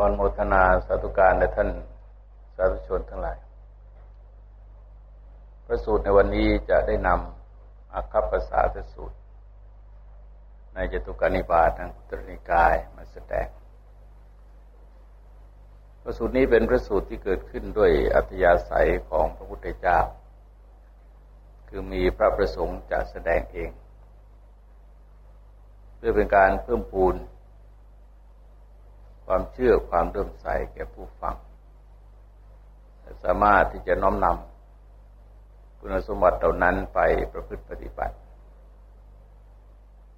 ก่อนโมทนาสาธุการและท่านสาธุชนทั้งหลาย พระสูตรในวันนี้จะได้นำอาคับภาษาสูตร ในจตุการนิบาตทางตรนิกายมาแสดง พระสูตรนี้เป็นพระสูตรที่เกิดขึ้นด้วยอัธยาศัยของพระพุทธเจ้า คือมีพระประสงค์จะแสดงเอง เพื่อเป็นการเพิ่มพูน ความเชื่อความเริ่มใสแก่ผู้ฟัง สามารถที่จะน้อมนำคุณสมบัติเหล่านั้นไปประพฤติปฏิบัติ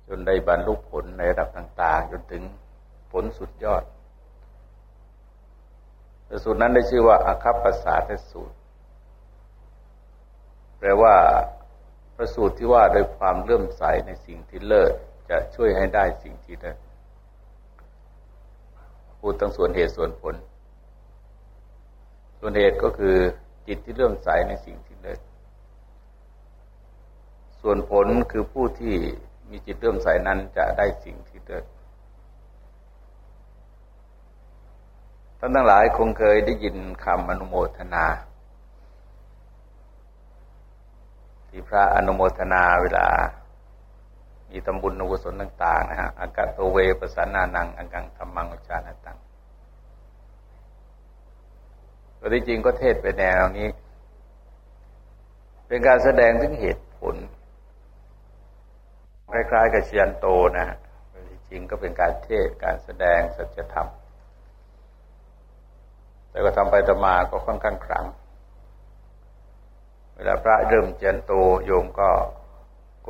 จนได้บรรลุผลในระดับต่าง ๆ จนถึงผลสุดยอดสูตรนั้นได้ชื่อว่าอาคับภาษาทสูตร แปลว่าพระสูตรที่ว่าโดยความเลื่อมใสในสิ่งที่เลิศจะช่วยให้ได้สิ่งที่เลิศ พูดตั้งส่วนเหตุส่วนผล ส่วนเหตุก็คือจิตที่เริ่มใสในสิ่งที่เลิศส่วนผลคือผู้ที่มีจิตเริ่มใสนั้นจะได้สิ่งที่เลิศท่านทั้งหลายคงเคยได้ยินคำอนุโมทนา ที่พระอนุโมทนาเวลา มีตำบุญนุศลต่างๆนะฮะอากาโตเวปสานานังอังกังธรรมังอุชาณตังก็ที่จริงก็เทศไปแนวนี้ เป็นการแสดงถึงเหตุผล คล้ายๆกับเชียนโตนะฮะที่จริงก็เป็นการเทศการแสดงสัจธรรมแต่ก็ทำไปต่อมาก็ค่อนข้างครั้งเวลาพระเริ่มเจียนโตโยมก็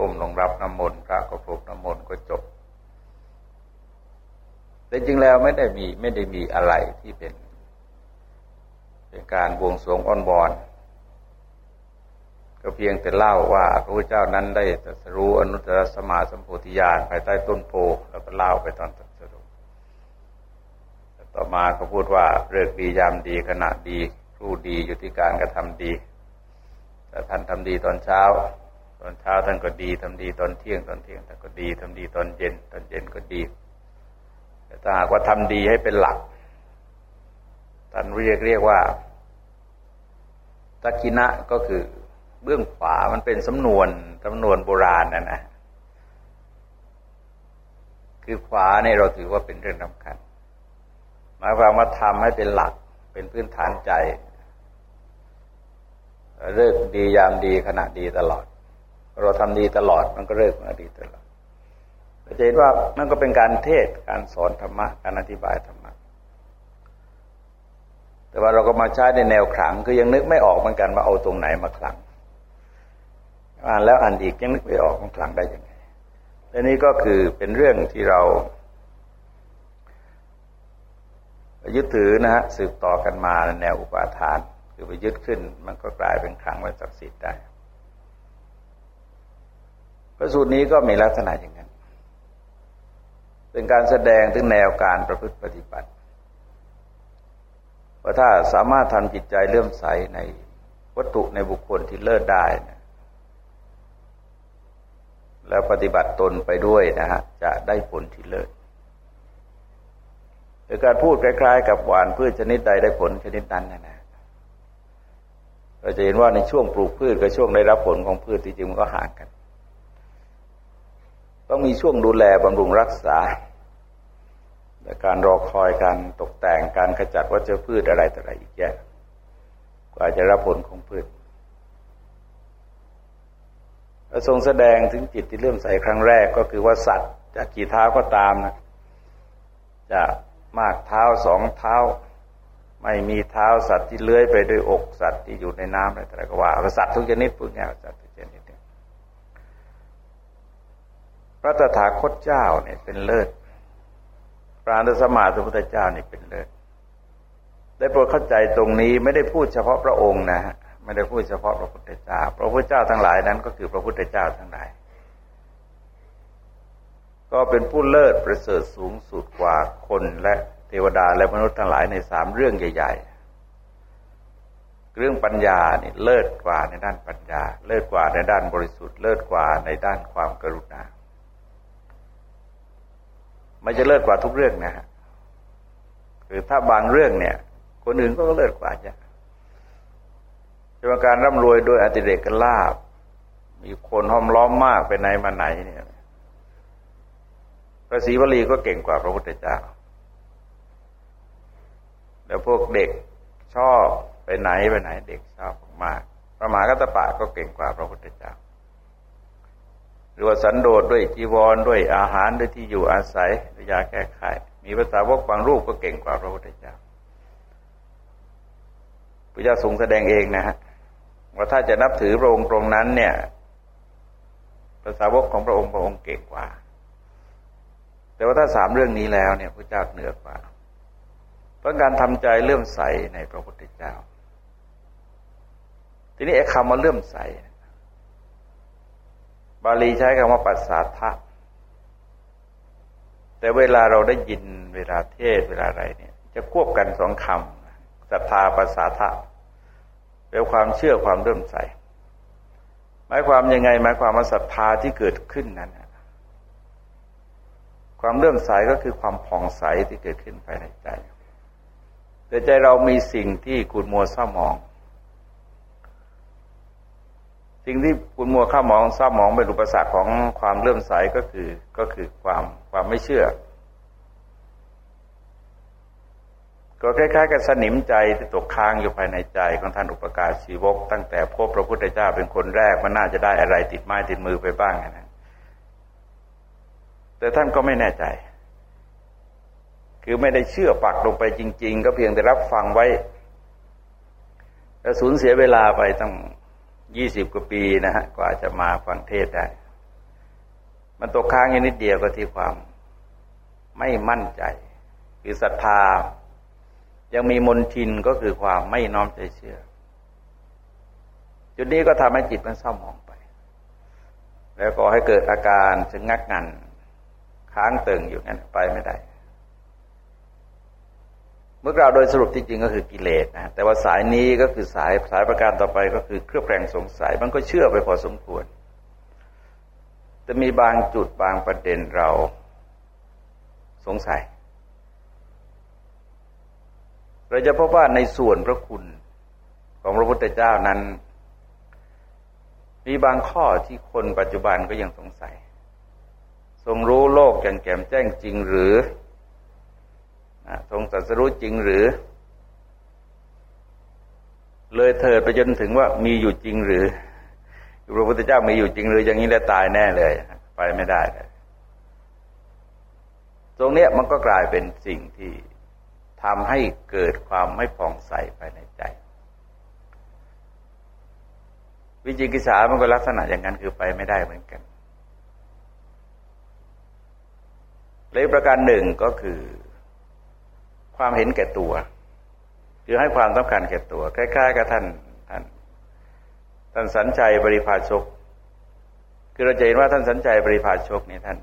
ก้มลงรับน้ำมนต์พระก็ปลุกน้ำมนต์ก็จบ แต่จริงแล้วไม่ได้มีไม่ได้มีอะไรที่เป็น เป็นการบวงสรวงอ้อนบอนก็เพียงแต่เล่าว่าพระพุทธเจ้านั้นได้ตรัสรู้อนุตตรสมาสัมโพธิญาณภายใต้ต้นโพแล้วก็เล่าไปตอนตรัสรู้ต่อมาเขาพูดว่าเรื่องดียามดีขณะดีครูดีอยู่ที่การกระทำดีแต่ท่านทำดีตอนเช้า ตอนเช้าท่านก็ดีทำดีตอนเที่ยงตอนเที่ยงท่านก็ดีทำดีตอนเย็น ตอนเย็นก็ดีแต่ถ้าหากว่าทำดีให้เป็นหลักท่านเรียกเรียกว่าตักินะก็คือเบื้องขวามันเป็นสำนวนสำนวนโบราณนะนะ คือขวาในเราถือว่าเป็นเรื่องสำคัญหมายความว่าทำให้เป็นหลักเป็นพื้นฐานใจ เลิกดียามดีขณะดีตลอด เราทำดีตลอดมันก็เลิกมาดีตลอดจะเห็นว่ามันก็เป็นการเทศการสอนธรรมะการอธิบายธรรมะแต่ว่าเราก็มาใช้ในแนวขลังคือยังนึกไม่ออกเหมือนกันว่าเอาตรงไหนมาขลังอ่านแล้วอ่านอีกยังนึกไม่ออกมันขลังได้ยังไงและนี้ก็คือเป็นเรื่องที่เรายึดถือนะฮะสืบต่อกันมาในแนวอุปาทาน คือไปยึดขึ้น มันก็กลายเป็นขลังไว้ศักดิ์สิทธิ์ได้ พระสูตรนี้ก็มีลักษณะอย่างนั้น เป็นการแสดงถึงแนวการประพฤติปฏิบัติว่าถ้าสามารถทำจิตใจเลื่อมใสในวัตถุในบุคคลที่เลิศได้นะแล้วปฏิบัติตนไปด้วยนะฮะจะได้ผลที่เลิศหรือการพูดคล้าย ๆ กับหวานพืชชนิดใดได้ผลชนิดนั้นนะนะเราจะเห็นว่าในช่วงปลูกพืชกับช่วงได้รับผลของพืชที่จริงมันก็ห่างกัน ต้องมีช่วงดูแลบำรุงรักษาและการรอคอยการตกแต่งการขจัดวัชพืชอะไรต่ออะไรอีกแยะกว่าจะรับผลของพืชทรงแสดงถึงจิตที่เริ่มใส่ครั้งแรกก็คือว่าสัตว์จะกี่เท้าก็ตามนะจะมากเท้าสองเท้า ไม่มีเท้าสัตว์ที่เลื้อยไปโดยอกสัตว์ที่อยู่ในน้ำอะไรต่างๆก็ว่าสัตว์ทุกชนิดพูดง่ายสัตว์ทุกชนิด พระตถาคตเจ้าเนี่ยเป็นเลิศพระอนุสมาสมุทธเจ้านี่เป็นเลิศได้โปรดเข้าใจตรงนี้ไม่ได้พูดเฉพาะพระองค์นะฮะไม่ได้พูดเฉพาะพระพุทธเจ้า พระพุทธเจ้าทั้งหลายนั้นก็คือพระพุทธเจ้าทั้งหลาย ก็เป็นผู้เลิศประเสริฐสูงสุดกว่าคนและเทวดาและมนุษย์ทั้งหลายในสามเรื่องใหญ่ ๆ เรื่องปัญญานี่เลิศกว่าในด้านปัญญา เลิศกว่าในด้านบริสุทธิ์ เลิศกว่าในด้านความกรุณา มันจะเลิศกว่าทุกเรื่องนะฮะคือถ้าบางเรื่องเนี่ย คนอื่นก็เลิศกว่าจะจะมาการร่ำรวยโดยอติเดกลาบ มีคนห้อมล้อมมากไปไหนมาไหนเนี่ยพระศรีวลีก็เก่งกว่าพระพุทธเจ้า แล้วพวกเด็กชอบไปไหนไปไหน เด็กชอบมาก พระมหากัตปะก็เก่งกว่าพระพุทธเจ้า รือว่าสันโดษด้วยจีวรด้วยอาหารด้วยที่อยู่อาศัยด้วยยาแก้ไข มีภาษาวกบางรูปก็เก่งกว่าพระพุทธเจ้าพระเจ้าทรงแสดงเองนะฮะว่าถ้าจะนับถือพระองค์ตรงนั้น เนี่ยภาษาวกของพระองค์พระองค์เก่งกว่า แต่ว่าถ้าสามเรื่องนี้แล้วเนี่ยพระเจ้าเหนือกว่า เพราะการทำใจเลื่อมใสในพระพุทธเจ้า ทีนี้ไอ้คำว่าเลื่อมใส บาลีใช้คำว่าปัสสาทะแต่เวลาเราได้ยินเวลาเทศเวลาอะไรเนี่ย จะควบกันสองคำศรัทธาปัสสาทะเป็นความเชื่อความเริ่มใสหมายความยังไงหมายความว่าศรัทธาที่เกิดขึ้นนั้นความเริ่มใสก็คือความผ่องใสที่เกิดขึ้นภายในใจ แต่ใจเรามีสิ่งที่กุดมัวเศร้าหมอง สิ่งที่กุดมัวข้ามองเศร้าหมองเป็นอุปสรรคของความเริ่มใสก็คือก็คือความความไม่เชื่อ ก็คล้ายๆกับสนิมใจที่ตกค้างอยู่ภายในใจของท่านอุปการชีวก ตั้งแต่พบพระพุทธเจ้าเป็นคนแรกมันน่าจะได้อะไรติดไม้ติดมือไปบ้างนะแต่ท่านก็ไม่แน่ใจ คือไม่ได้เชื่อปักลงไปจริง ๆ ก็เพียงแต่รับฟังไว้แล้วสูญเสียเวลาไปตั้ง ยี่สิบกว่าปีนะฮะกว่าจะมาฟังเทศได้ มันตกค้างอย่นิดเดียวก็ที่ความไม่มั่นใจ คือศรัทธา ยังมีมนทินก็คือความไม่น้อมใจเชื่อ จุดนี้ก็ทำให้จิตมันเศร้าหมองไป แล้วก็ให้เกิดอาการชะงักงัน ค้างตึงอยู่งั้นไปไม่ได้ เมื่อกล่าวโดยสรุปที่จริงก็คือกิเลสนะแต่ว่าสายนี้ก็คือสายสายประการต่อไปก็คือเครือบแคลงสงสัย มันก็เชื่อไปพอสมควรแต่มีบางจุดบางประเด็นเราสงสัย เราจะพบว่าในส่วนพระคุณของพระพุทธเจ้านั้น มีบางข้อที่คนปัจจุบันก็ยังสงสัย ทรงรู้โลกอย่างแจ่มแจ้งจริงหรือ ทรงตรัสรู้จริงหรือ เลยเถิดไปจนถึงว่ามีอยู่จริงหรือพระพุทธเจ้ามีอยู่จริงหรืออย่างนี้แล้วตายแน่เลย ไปไม่ได้เลยตรงเนี้ยมันก็กลายเป็นสิ่งที่ทำให้เกิดความไม่ผ่องใสภายในใจ วิจิกิจฉามันก็ลักษณะอย่างนั้นคือไปไม่ได้เหมือนกันเลยประการหนึ่งก็คือ ความเห็นแก่ตัว คือให้ความสำคัญแก่ตัวใกล้ๆกับท่านท่านท่านสัญชัยบริพาชก คือเราจะเห็นว่าท่านสัญชัยบริพาชกนี่ท่าน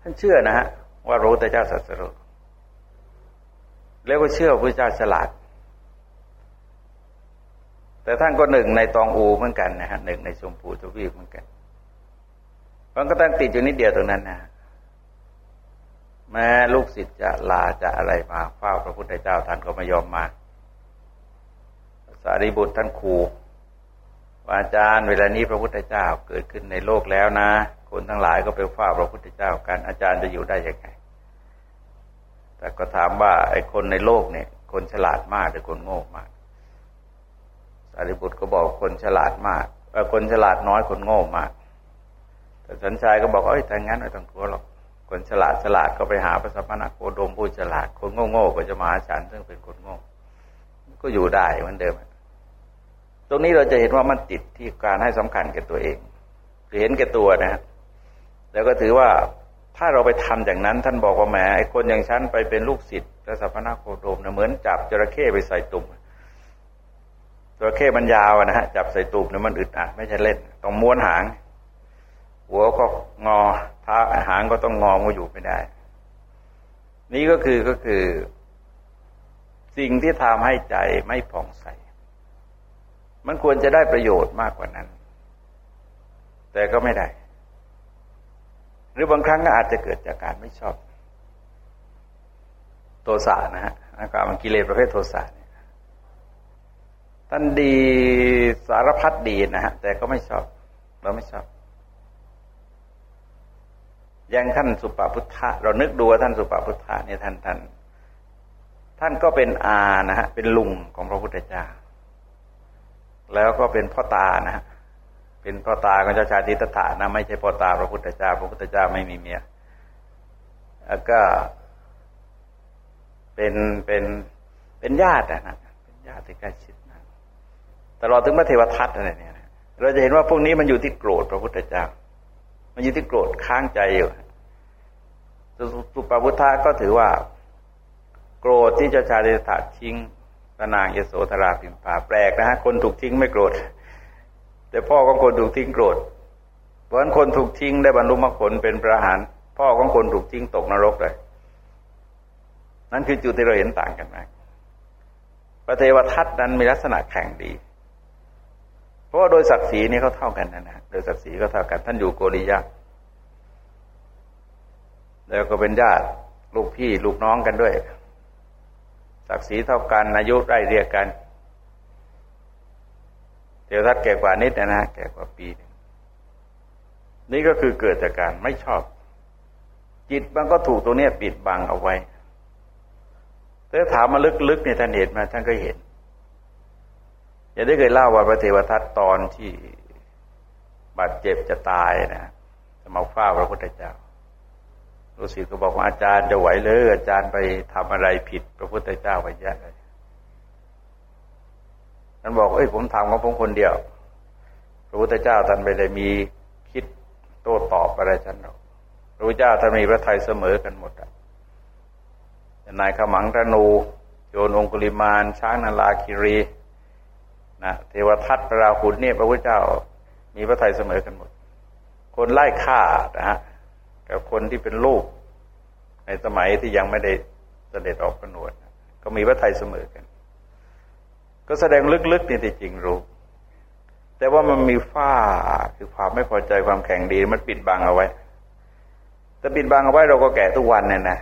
ท่านเชื่อนะฮะว่ารู้แต่เจ้าสัสรุแล้วก็เชื่อพระเจ้าฉลาด แต่ท่านก็หนึ่งในตองอูเหมือนกันนะฮะหนึ่งในชมพูทวีปเหมือนกันมันก็ตั้งติดอยู่นิดเดียวตรงนั้นนะ แม้ลูกศิษย์จะลาจะอะไรมาเฝ้าพระพุทธเจ้าท่านก็ไม่ยอมมา สารีบุตรท่านครูอาจารย์เวลานี้พระพุทธเจ้าเกิดขึ้นในโลกแล้วนะ คนทั้งหลายก็ไปเฝ้าพระพุทธเจ้ากันอาจารย์จะอยู่ได้ยังไง แต่ก็ถามว่าไอ้คนในโลกเนี่ย คนฉลาดมากหรือคนโง่มาก สารีบุตรก็บอกคนฉลาดมากคนฉลาดน้อยคนโง่มาก แต่สัญชัยก็บอกเอ้ยแต่งั้นไม่ต้องกลัวหรอก คนฉลาดฉลาดก็ไปหาพระสัมมาโคดมผู้ฉลาด คนโง่โง่ก็จะมาหาฉันซึ่งเป็นคนโง่ ก็อยู่ได้เหมือนเดิม ตรงนี้เราจะเห็นว่ามันติดที่การให้สำคัญแก่ตัวเองคือเห็นแก่ตัวนะแล้วก็ถือว่าถ้าเราไปทำอย่างนั้น ท่านบอกว่าแหมไอ้คนอย่างฉันไปเป็นลูกศิษย์พระสัพพนาโคดมเนี่ยเหมือนจับจระเข้ไปใส่ตุ่มจระเข้มันยาวนะฮะจับใส่ตุ่มเนี่ยมันอึดอัดไม่ใช่เล่นต้องม้วนหาง หัวก็งอ ท้าหางก็ต้องงอมาอยู่ไม่ได้ นี่ก็คือก็คือ สิ่งที่ทำให้ใจไม่ผ่องใส มันควรจะได้ประโยชน์มากกว่านั้น แต่ก็ไม่ได้ หรือบางครั้งก็อาจจะเกิดจากการไม่ชอบ โทสะนะฮะอาการมันกิเลสประเภทโทสะเนี่ยท่านดีสารพัดดีนะฮะแต่ก็ไม่ชอบ เราไม่ชอบ อย่างท่านสุปาพุทธะเรานึกดูว่าท่านสุปาพุทธะเนี่ยท่านท่านท่านก็เป็นอานะฮะเป็นลุงของพระพุทธเจ้า แล้วก็เป็นพ่อตานะฮะเป็นพ่อตาของเจ้าชายทิตถานะไม่ใช่พ่อตาพระพุทธเจ้า พระพุทธเจ้าไม่มีเมียแล้วก็เป็นเป็นเป็นญาตินะเป็นญาติใกล้ชิดนะตลอดถึงพระเทวทัตอะไรเนี่ยเราจะเห็นว่าพวกนี้มันอยู่ที่โกรธพระพุทธเจ้า มันอยู่ที่โกรธค้างใจอยู่สุปพุทธะก็ถือว่า โกรธที่เจ้าชายเดชถาทิ้งพระนางยโสธราพิมพาแปลกนะฮะคนถูกทิ้งไม่โกรธ แต่พ่อของคนถูกทิ้งโกรธ เพราะฉะนั้นคนถูกทิ้งได้บรรลุมรรคผลเป็นพระหารพ่อของคนถูกทิ้งตกนรกเลย นั่นคือจุดที่เราเห็นต่างกันมากพระเทวทัตนั้นมีลักษณะแข่งดี เพราะว่าโดยศักดิ์ศรีนี่เขาเท่ากันนะนะโดยศักดิ์ศรีก็เท่ากันท่านอยู่โกริยะ แล้วก็เป็นญาติลูกพี่ลูกน้องกันด้วย ศักดิ์ศรีเท่ากันอายุไร่เรียกกันเทวทัตแก่กว่านิดนะนะแก่กว่าปีนึงนี่ก็คือเกิดจากการไม่ชอบ จิตมันก็ถูกตัวเนี้ยปิดบังเอาไว้แต่ถามมาลึกๆเนี่ยท่านเห็นมาท่านก็เห็น อย่าได้เคยเล่าว่าพระเทวทัตตอนที่บาดเจ็บจะตายนะจะมาเฝ้าพระพุทธเจ้าฤาษีก็บอกว่าอาจารย์จะไหวเลยอาจารย์ไปทำอะไรผิด พระพุทธเจ้าไปเยอะเลยท่านบอกเอ้ยผมทำของผมคนเดียว พระพุทธเจ้าท่านไม่ได้มีคิดโต้ตอบอะไรฉันหรอกพระพุทธเจ้าท่านมีพระทัยเสมอกันหมดอะนายขมังธนู โยนองคุลิมาน ช้างนาลาคิรี นะเทวทัตพระราหุลเนี่ยพระพุทธเจ้า มีพระทัยเสมอกันหมด คนไล่ฆ่านะฮะกับคนที่เป็นลูก ในสมัยที่ยังไม่ได้เสด็จออกพระนวดก็มีพระทัยเสมอกัน ก็แสดงลึกๆนี่ที่จริงรู้ แต่ว่ามันมีฝ้าคือความไม่พอใจความแข็งดีมันปิดบังเอาไว้แต่ปิดบังเอาไว้เราก็แก่ทุกวันเนี่ยนะ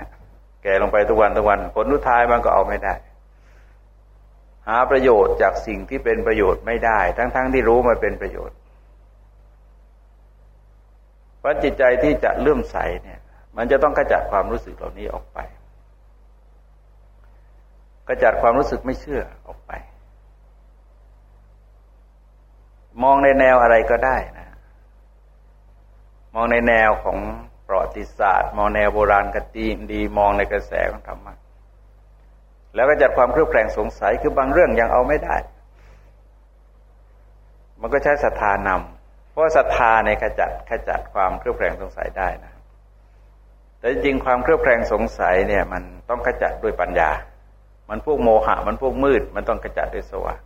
แก่ลงไปทุกวันทุกวัน ผลทุท้ายมันก็เอาไม่ได้ หาประโยชน์จากสิ่งที่เป็นประโยชน์ไม่ได้ ทั้งๆทที่รู้มันเป็นประโยชน์เพราะจิตใจที่จะเลื่อมใสเนี่ย มันจะต้องกระจัดความรู้สึกเหล่านี้ออกไปกระจัดความรู้สึกไม่เชื่อออกไป มองในแนวอะไรก็ได้นะ มองในแนวของประวัติศาสตร์ มองแนวโบราณกติดี มองในกระแสของธรรมะ แล้วก็จัดความเครือบแคลงสงสัยคือบางเรื่องยังเอาไม่ได้ มันก็ใช้ศรัทธานำเพราะศรัทธาในขจัดขจัดความเครือบแคลงสงสัยได้นะ แต่จริงความเครือบแคลงสงสัยเนี่ย มันต้องขจัดด้วยปัญญา มันพวกโมหะ มันพวกมืด มันต้องขจัดด้วยสว่าง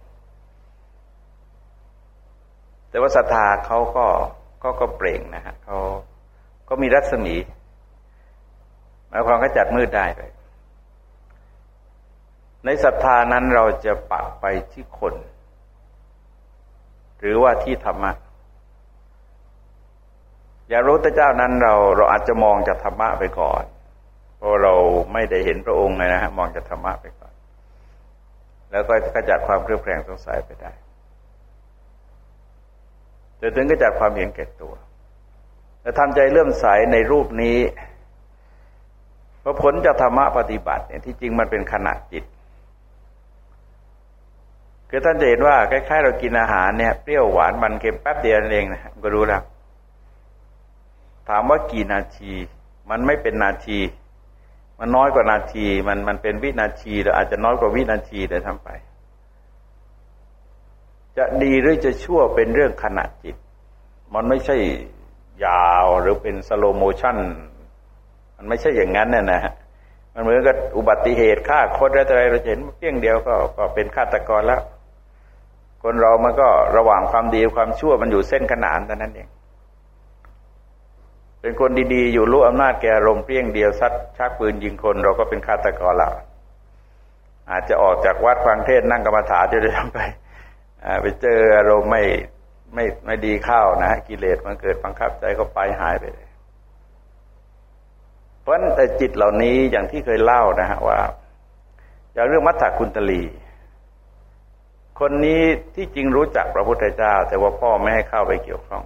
แต่ว่าศรัทธาเขาก็ก็ก็เปล่งนะฮะเขาก็มีรัศมีหมายความก็จัดมืดได้เลย ในศรัทธานั้นเราจะปักไปที่คน หรือว่าที่ธรรมะอย่างรู้พระเจ้านั้นเราเราอาจจะมองจากธรรมะไปก่อน เพราะเราไม่ได้เห็นพระองค์เลยนะฮะมองจากธรรมะไปก่อน แล้วก็กระจัดความเครือบแคลงสงสัยไปได้จนถึงกระจัดความเห็นแก่ตัวแต่ทำใจเลื่อมใสในรูปนี้เพราะผลจากธรรมะปฏิบัติเนี่ยที่จริงมันเป็นขนาดจิต คือท่านจะเห็นว่าคล้ายๆเรากินอาหารเนี่ยเปรี้ยวหวานมันเค็มแป๊บเดียวนั่นเองนะก็รู้แล้ว ถามว่ากี่นาที มันไม่เป็นนาที มันน้อยกว่านาที มันมันเป็นวินาทีหรืออาจจะน้อยกว่าวินาทีแต่ทำไป จะดีหรือจะชั่วเป็นเรื่องขนาดจิต มันไม่ใช่ยาวหรือเป็น slow motion มันไม่ใช่อย่างนั้นน่ะนะมันเหมือนกับอุบัติเหตุฆ่าคนอะไรเราเห็นเปรี้ยงเดียวก็ก็เป็นฆาตกรแล้ว คนเรามันก็ระหว่างความดีความชั่วมันอยู่เส้นขนานแต่นั้นเองเป็นคนดีๆ อยู่รู้อำนาจแก่ลมเพียงเดียวซัดชักปืนยิงคน เราก็เป็นฆาตกรแล้วอาจจะออกจากวัดฟังเทศนั่งกรรมฐานจะได้ทำไปไปเจออารมณ์ไม่ไม่ไม่ดีเข้านะกิเลสมันเกิดบังคับใจก็ไปหายไปเลยเพราะแต่จิตเหล่านี้อย่างที่เคยเล่านะฮะว่าจากเรื่องมัทธกุลตลี คนนี้ที่จริงรู้จักพระพุทธเจ้า แต่ว่าพ่อไม่ให้เข้าไปเกี่ยวข้อง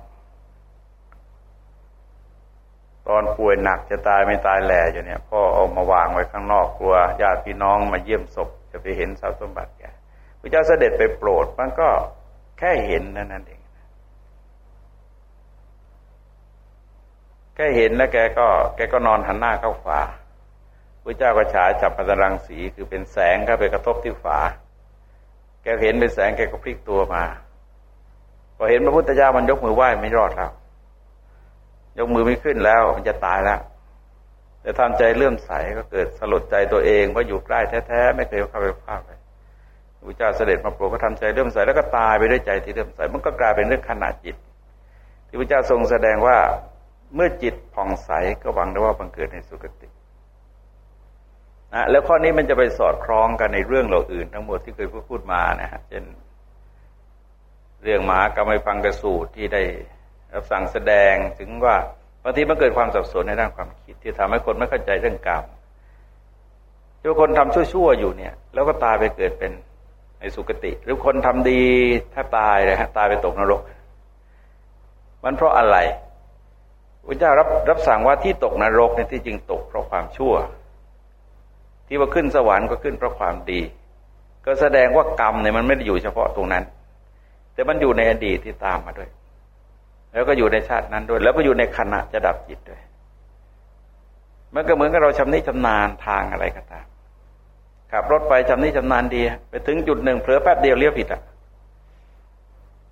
ตอนป่วยหนักจะตายไม่ตายแหล่อยู่เนี่ยพ่อเอามาวางไว้ข้างนอกกลัวญาติพี่น้องมาเยี่ยมศพจะไปเห็นทรัพย์สมบัติแกพระเจ้าเสด็จไปโปรดมันก็แค่เห็นนั่นนั่นเองแค่เห็นแล้วแกก็แกก็นอนหันหน้าเข้าฝาพระเจ้าก็ฉายจับพันรังสีคือเป็นแสงเข้าไปกระทบที่ฝา แกเห็นเป็นแสงแกก็พลิกตัวมา พอเห็นพระพุทธเจ้ามันยกมือไหว้ไม่รอดแล้ว ยกมือไม่ขึ้นแล้ว มันจะตายแล้ว แต่ทำใจเลื่อมใสก็เกิดสลดใจตัวเองว่าอยู่ใกล้แท้ๆไม่เคยเข้าไปภาคเลยพระเจ้าเสด็จมาโปรดก็ทำใจเลื่อมใสแล้วก็ตายไปด้วยใจที่เลื่อมใสมันก็กลายเป็นเรื่องขนาดจิต ที่พระเจ้าทรงแสดงว่าเมื่อจิตผ่องใสก็หวังได้ว่าบังเกิดในสุคติ นะแล้วข้อนี้มันจะไปสอดคล้องกันในเรื่องเหล่าอื่น ทั้งหมดที่เคยพูดมานะฮะเช่นเรื่องหมากรรมฟังกระสูตรที่ได้รับสั่งแสดงถึงว่าบางทีมันเกิดความสับสนในด้านความคิด ที่ทำให้คนไม่เข้าใจเรื่องกรรมที่คนทำชั่วๆอยู่เนี่ย แล้วก็ตายไปเกิดเป็นในสุคติ หรือคนทำดีถ้าตายเลยฮะตายไปตกนรก มันเพราะอะไรพระเจ้ารับรับสั่งว่าที่ตกนรกเนี่ยที่จริงตกเพราะความชั่ว ที่ว่าขึ้นสวรรค์ก็ขึ้นเพราะความดี ก็แสดงว่ากรรมเนี่ยมันไม่ได้อยู่เฉพาะตรงนั้น แต่มันอยู่ในอดีตที่ตามมาด้วย แล้วก็อยู่ในชาตินั้นด้วย แล้วก็อยู่ในขณะจะดับจิตด้วยมันก็เหมือนกับเราชำนิชำนาญทางอะไรก็ตามขับรถไปชำนิชำนาญดี ไปถึงจุดหนึ่งเผลอแป๊บเดียวเลี้ยวผิดอะ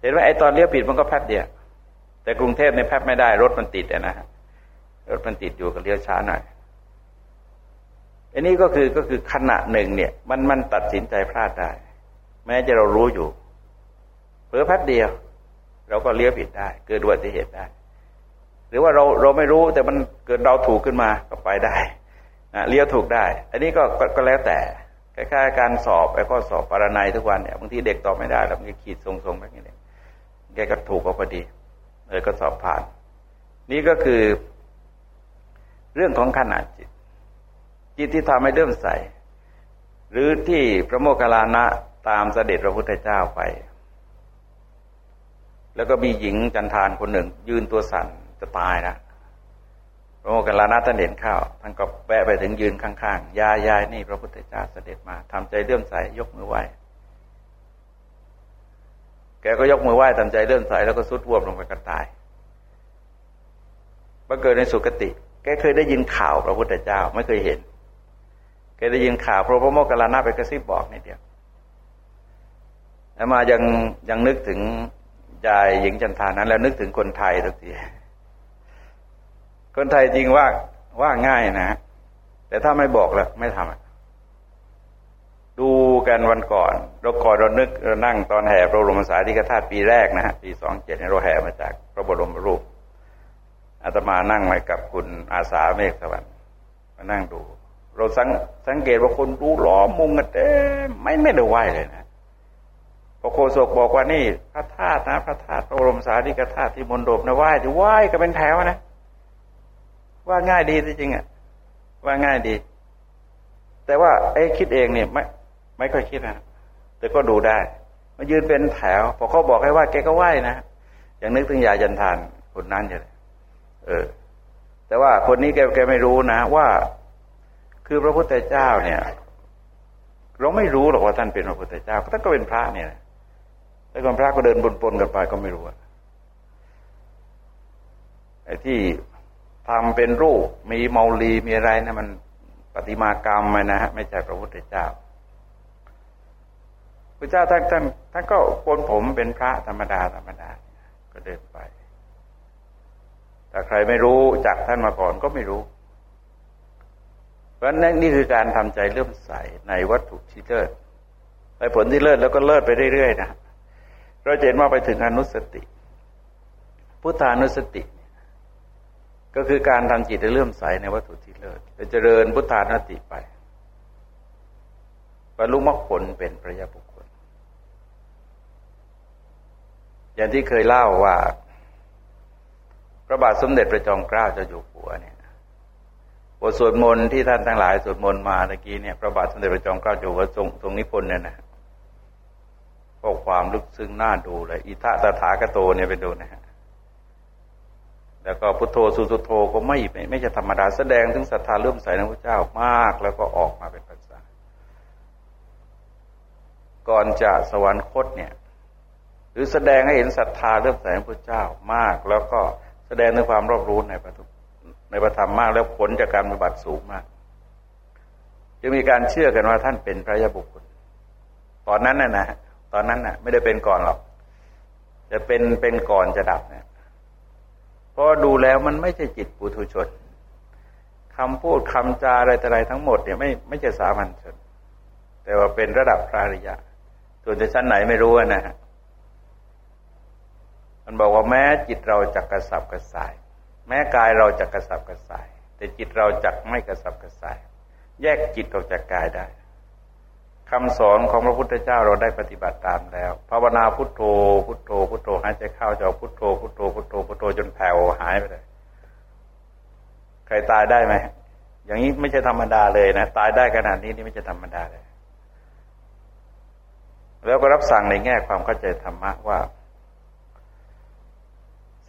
เห็นไหมไอ้ตอนเลี้ยวผิดมันก็แป๊บเดียว แต่กรุงเทพในแพบไม่ได้รถมันติดนะฮะรถมันติดอยู่ก็เลี้ยวช้าหน่อย อันนี้ก็คือก็คือขณะหนึ่งเนี่ย มันมันตัดสินใจพลาดได้ แม้จะเรารู้อยู่เพิ่แป๊บเดียว เราก็เลี้ยวผิดได้ เกิดอุบัติเหตุได้ หรือว่าเราเราไม่รู้แต่มันเกิดเราถูกขึ้นมาก็ไปได้นะเลี้ยวถูกได้ อันนี้ก็ก็แล้วแต่คล้ายๆการสอบไอ้ข้อสอบปรนัยทุกวันเนี่ยบางทีเด็กตอบไม่ได้แล้วมันก็ขีดทรงๆแบบนี้แกก็ถูกก็พอดีเออก็สอบผ่าน นี่ก็คือเรื่องของขนาดจิต จิตที่ทำให้เริ่มใส หรือที่พระโมคคัลลานะตามเสด็จพระพุทธเจ้าไป แล้วก็มีหญิงจันทานคนหนึ่ง ยืนตัวสั่นจะตายนะพระโมคคัลลานะท่านเห็นข้าวท่านก็แวะไปถึงยืนข้างๆยายายนี่พระพุทธเจ้าเสด็จมาทำใจเลื่อมใสยกมือไหว้แกก็ยกมือไหว้ตามใจเลื่อนสายแล้วก็สุดวบลงไปกันตายบังเกิดในสุคติ แกเคยได้ยินข่าวพระพุทธเจ้า ไม่เคยเห็น แกได้ยินข่าวพระพระโมคคัลลานะไปกระซิบบอกนี่เดียวแล้วมายังยังนึกถึงยายหญิงจันทานั้น แล้วนึกถึงคนไทยทุกทีคนไทยจริงว่าว่าง่ายนะ แต่ถ้าไม่บอกแล้วไม่ทำดูกันวันก่อนเราก่อนเรานึกเรานั่งตอนแห่พระบรมสารีริกธาตุปีแรกนะฮะปีสองเจ็ดเราแห่มาจากพระบรมรูปอาตมานั่งมากับคุณอาสาเมฆสวรรค์มานั่งดู เราสังสังเกตว่าคนดูล้อมมุงกันเต้ไม่ไม่ได้ไหวเลยนะพอโคศกบอกว่านี่ พระธาตุนะ พระธาตุพระบรมสารีริกธาตุที่มณฑปนะไหวจะไหวก็เป็นแถวนะ ว่าง่ายดีจริงๆอะ ว่าง่ายดี แต่ว่าไอ้คิดเองเนี่ยไม่ไม่ค่อยคิดนะแต่ก็ดูได้มายืนเป็นแถวพอเขาบอกให้ว่าแกก็ไหวนะอย่างนึกถึงยาจันทานคนนั้นเลยเออ แต่ว่าคนนี้แกแกไม่รู้นะว่า คือพระพุทธเจ้าเนี่ย เราไม่รู้หรอกว่าท่านเป็นพระพุทธเจ้าท่านก็เป็นพระเนี่ยแต่คนพระก็เดินบนปนกันไปก็ไม่รู้ไอ้ที่ทำเป็นรูปมีเมาลีมีอะไรนะมันปฏิมากรรมนะฮะไม่ใช่พระพุทธเจ้าพระเจ้าท่านท่านท่านก็โกนผมเป็นพระธรรมดาธรรมดา ก็เดินไปแต่ใครไม่รู้จากท่านมาก่อนก็ไม่รู้ เพราะนั้นนี่คือการทำใจเริ่มใสในวัตถุที่เลิศในผลที่เลิศแล้วก็เลิศไปเรื่อยๆนะเราเห็นว่าไปถึงอนุสติ พุทธานุสติ ก็คือการทำจิตให้เลื่อมใสในวัตถุที่เลิศจะเจริญพุทธานุสติไปบรรลุมรรคผลเป็นพระยาบุคอย่างที่เคยเล่าว่าพระบาทสมเด็จพระจอมเกล้าเจ้าอยู่หัวเนี่ย บทสวดมนต์ที่ท่านทั้งหลายสวดมนต์มาตะกี้เนี่ยพระบาทสมเด็จพระจอมเกล้าอยู่หัวทรงทรงนิพนธ์เนี่ยนะข้อความลึกซึ้งน่าดูเลยอิทะตถาคโตเนี่ยไปดูนะฮะแล้วก็พุทโธสุสุโธก็ไม่ไม่ไม่จะธรรมดาแสดงถึงศรัทธาเลื่อมใสในพระเจ้ามากแล้วก็ออกมาเป็นภาษา ก่อนจะสวรรคตเนี่ย หรือแสดงให้เห็นศรัทธาเลื่อมใสในพระเจ้ามาก แล้วก็แสดงถึงความรอบรู้ในพระทุ ในพระธรรมมากแล้วผลจากการปฏิบัติสูงมากจะมีการเชื่อกันว่าท่านเป็นพระยาบุคคล ตอนนั้นน่ะนะตอนนั้นน่ะ ไม่ได้เป็นก่อนหรอกจะเป็นเป็นก่อนจะดับเนี่ยเพราะดูแล้วมันไม่ใช่จิตปุถุชนคำพูดคำจาอะไรแต่อะไรทั้งหมดเนี่ยไม่ไม่ใช่สามัญชน แต่ว่าเป็นระดับพระริยะส่วนจะชั้นไหนไม่รู้นะฮะมันบอกว่าแม้จิตเราจักกระสับกระส่าย แม้กายเราจักกระสับกระส่าย แต่จิตเราจักไม่กระสับกระส่าย แยกจิตออกจากกายได้คำสอนของพระพุทธเจ้าเราได้ปฏิบัติตามแล้ว ภาวนาพุทโธ พุทโธ พุทโธหายใจเข้าจะพุทโธ พุทโธ พุทโธ พุทโธจนแผ่วหายไปเลย ใครตายได้ไหม อย่างนี้ไม่ใช่ธรรมดาเลยนะ ตายได้ขนาดนี้นี่ไม่ใช่ธรรมดาเลย แล้วก็รับสั่งในแง่ความเข้าใจธรรมะว่า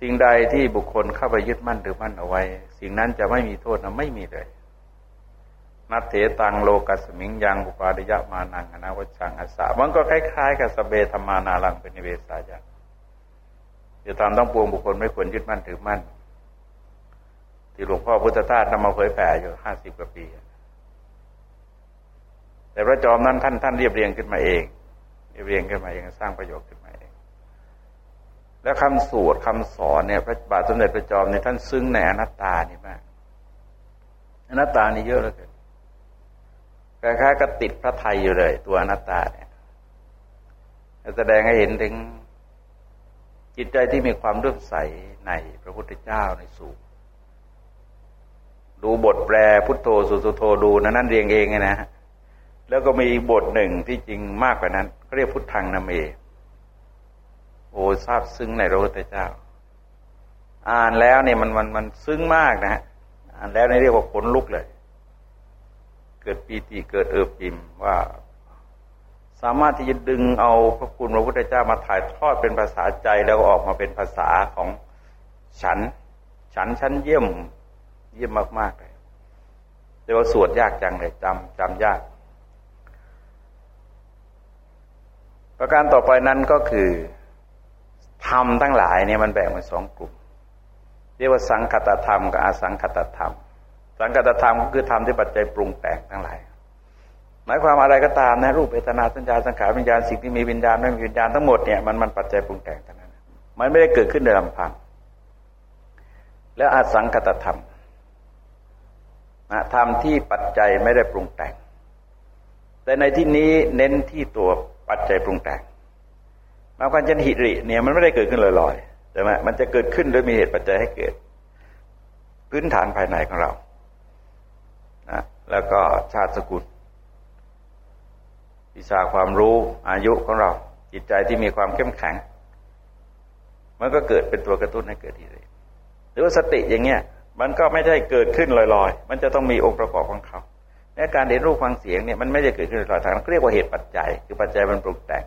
สิ่งใดที่บุคคลเข้าไปยึดมั่นหรือมั่นเอาไว้ สิ่งนั้นจะไม่มีโทษนะไม่มีเลยนัตเถตังโลกัสมิงยังอุปาริยะมานังอนาวัชังอาสามันก็คล้ายๆ กับสเบธรรมานาลังเป็นนิเวศาญาจะทำต้องปวงบุคคลไม่ควรยึดมั่นถือมั่น ที่หลวงพ่อพุทธทาสนำมาเผยแผ่อยู่ห้าสิบกว่าปี แต่พระจอมนั้นท่านท่านเรียบเรียงขึ้นมาเอง เรียบเรียงขึ้นมาเองสร้างประโยชน์ขึ้น แล้วคำสวดคำสอนเนี่ยพระบาทสมเด็จพระจอมเนี่ยท่านซึ้งในอนัตตานี่มากอนัตตานี่เยอะเหลือเกินคล้ายๆก็ติดพระไทยอยู่เลย ตัวอนัตตาเนี่ยแสดงให้เห็นถึงจิตใจที่มีความเลื่อมใสในพระพุทธเจ้าในสูงดูบทแปลพุทโธสุสุโธดูนั้นนั่นเรียงเองไงนะแล้วก็มีบทหนึ่งที่จริงมากกว่านั้นเรียกพุทธังนาเม โอ้ทราบซึ้งในพระพุทธเจ้า อ่านแล้วเนี่ยมันมันมันซึ้งมากนะฮะอ่านแล้วนี่เรียกว่าขนลุกเลย เกิดปีติเกิดเอิบอิ่มว่า สามารถที่จะดึงเอาพระคุณพระพุทธเจ้ามาถ่ายทอดเป็นภาษาใจแล้วออกมาเป็นภาษาของฉัน ฉันชั้นเยี่ยมเยี่ยมมากๆเลยแต่ว่าสวดยากจังเลยจำจำยาก ประการต่อไปนั้นก็คือ ธรรมทั้งหลายเนี่ยมันแบ่งเป็นสองกลุ่ม เรียกว่าสังคตธรรมกับอสังคตธรรม สังกัตธรรมก็คือธรรมที่ปัจจัยปรุงแต่งทั้งหลาย หมายความอะไรก็ตามนะรูปเวทนาสัญญาสังขารวิญญาณสิ่งที่มีวิญญาณไม่มีวิญญาณทั้งหมดเนี่ยมันมันปัจจัยปรุงแต่งทั้งนั้น มันไม่ได้เกิดขึ้นโดยลำพัง แล้วอาสังคตธรรมนะธรรมที่ปัจจัยไม่ได้ปรุงแต่ง แต่ในที่นี้เน้นที่ตัวปัจจัยปรุงแต่ง บางคนจะหิริเนี่ยมันไม่ได้เกิดขึ้นลอยๆใช่ไหมมันจะเกิดขึ้นโดยมีเหตุปัจจัยให้เกิด พื้นฐานภายในของเรานะแล้วก็ชาติสกุลวิชาความรู้อายุของเรา จิตใจที่มีความเข้มแข็ง มันก็เกิดเป็นตัวกระตุ้นให้เกิดทีเดียหรือว่าสติอย่างเงี้ย มันก็ไม่ใช่เกิดขึ้นลอยๆ มันจะต้องมีองค์ประกอบของเขาในการเรียนรู้ฟังเสียงเนี่ยมันไม่ได้เกิดขึ้นลอยๆทางเรียกว่าเหตุปัจจัย คือปัจจัยมันปรุงแต่ง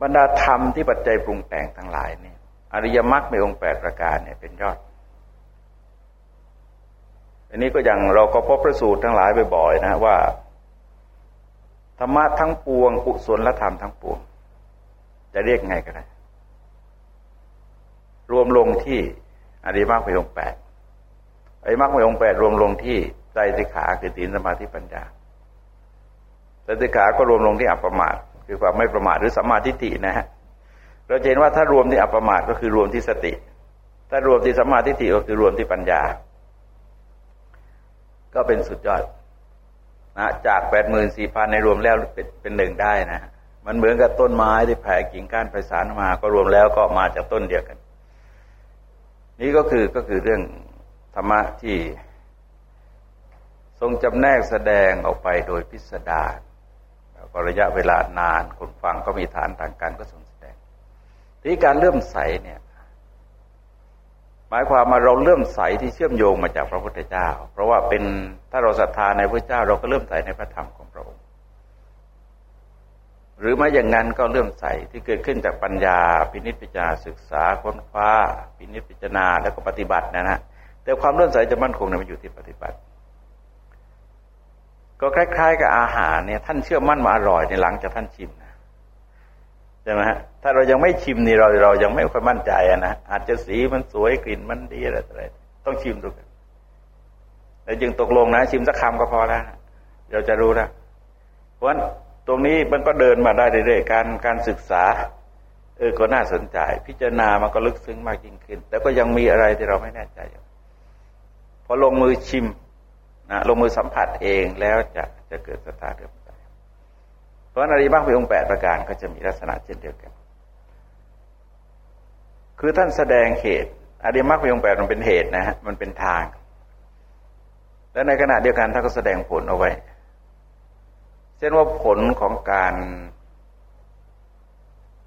บรรดาธรรมที่ปัจจัยปรุงแต่งทั้งหลายเนี่ยอริยมรรคในองค์แปดประการเนี่ยเป็นยอด อันนี้ก็อย่างเราก็พบพระสูตรทั้งหลายบ่อยๆนะว่าธรรมะทั้งปวงกุศลและธรรมทั้งปวง จะเรียกไงก็ได้ รวมลงที่อริยมักไปองแปดอริยมักไปองแปดรวมลงที่ใจสิขาคือตีนสมาธิปัญญาใจสิขาก็รวมลงที่อัปปมาท คือความไม่ประมาทหรือสัมมาทิฏฐินะฮะเราเห็นว่าถ้ารวมที่อัปมาทก็คือรวมที่สติ ถ้ารวมที่สัมมาทิฏฐิก็คือรวมที่ปัญญา ก็เป็นสุดยอดนะจากแปดหมื่นสี่พันในรวมแล้วเป็นเป็นหนึ่งได้นะมันเหมือนกับต้นไม้ที่แผ่กิ่งก้านไปสารมา ก็รวมแล้วก็มาจากต้นเดียวกัน นี่ก็คือก็คือเรื่องธรรมะที่ ทรงจำแนกแสดงออกไปโดยพิสดาร แล้วก็ระยะเวลานานคนฟังก็มีฐานต่างกันก็ทรงแสดงที่การเลื่อมใสเนี่ยหมายความมาเราเลื่อมใสที่เชื่อมโยงมาจากพระพุทธเจ้า เพราะว่าเป็นถ้าเราศรัทธาในพระเจ้า เราก็เลื่อมใสในพระธรรมของพระองค์หรือไม่อย่างนั้นก็เลื่อมใสที่เกิดขึ้นจากปัญญา พินิจพิจารณาศึกษาค้นคว้า พินิจพิจารณาแล้วก็ปฏิบัตินะฮะแต่ความเลื่อมใสจะมั่นคงเนี่ยมันอยู่ที่ปฏิบัติ ก็คล้ายๆ กับอาหารเนี่ย ท่านเชื่อมั่นมาอร่อยในหลังจากท่านชิมนะใช่ไหมฮะถ้าเรายังไม่ชิมนี่เราเรายังไม่ค่อยมั่นใจนะอาจจะสีมันสวยกลิ่นมันดีอะไรอะไรต้องชิมดูกันแล้วจึงตกลงนะ ชิมสักคำก็พอแล้วเราจะรู้แล้วเพราะฉะนั้นตรงนี้มันก็เดินมาได้เรื่อยๆการการศึกษา เออก็น่าสนใจ พิจารณามันก็ลึกซึ้งมากยิ่งขึ้น แล้วก็ยังมีอะไรที่เราไม่แน่ใจพอลงมือชิม นะลงมือสัมผัสเองแล้วจะจะเกิดสตาเดิมใจเพราะอริมักมีองค์แปดประการก็จะมีลักษณะเช่นเดียวกัน คือท่านแสดงเหตุอริมักมีองค์แปดมันเป็นเหตุนะฮะมันเป็นทาง และในขณะเดียวกันท่านก็แสดงผลเอาไว้เช่นว่าผลของการ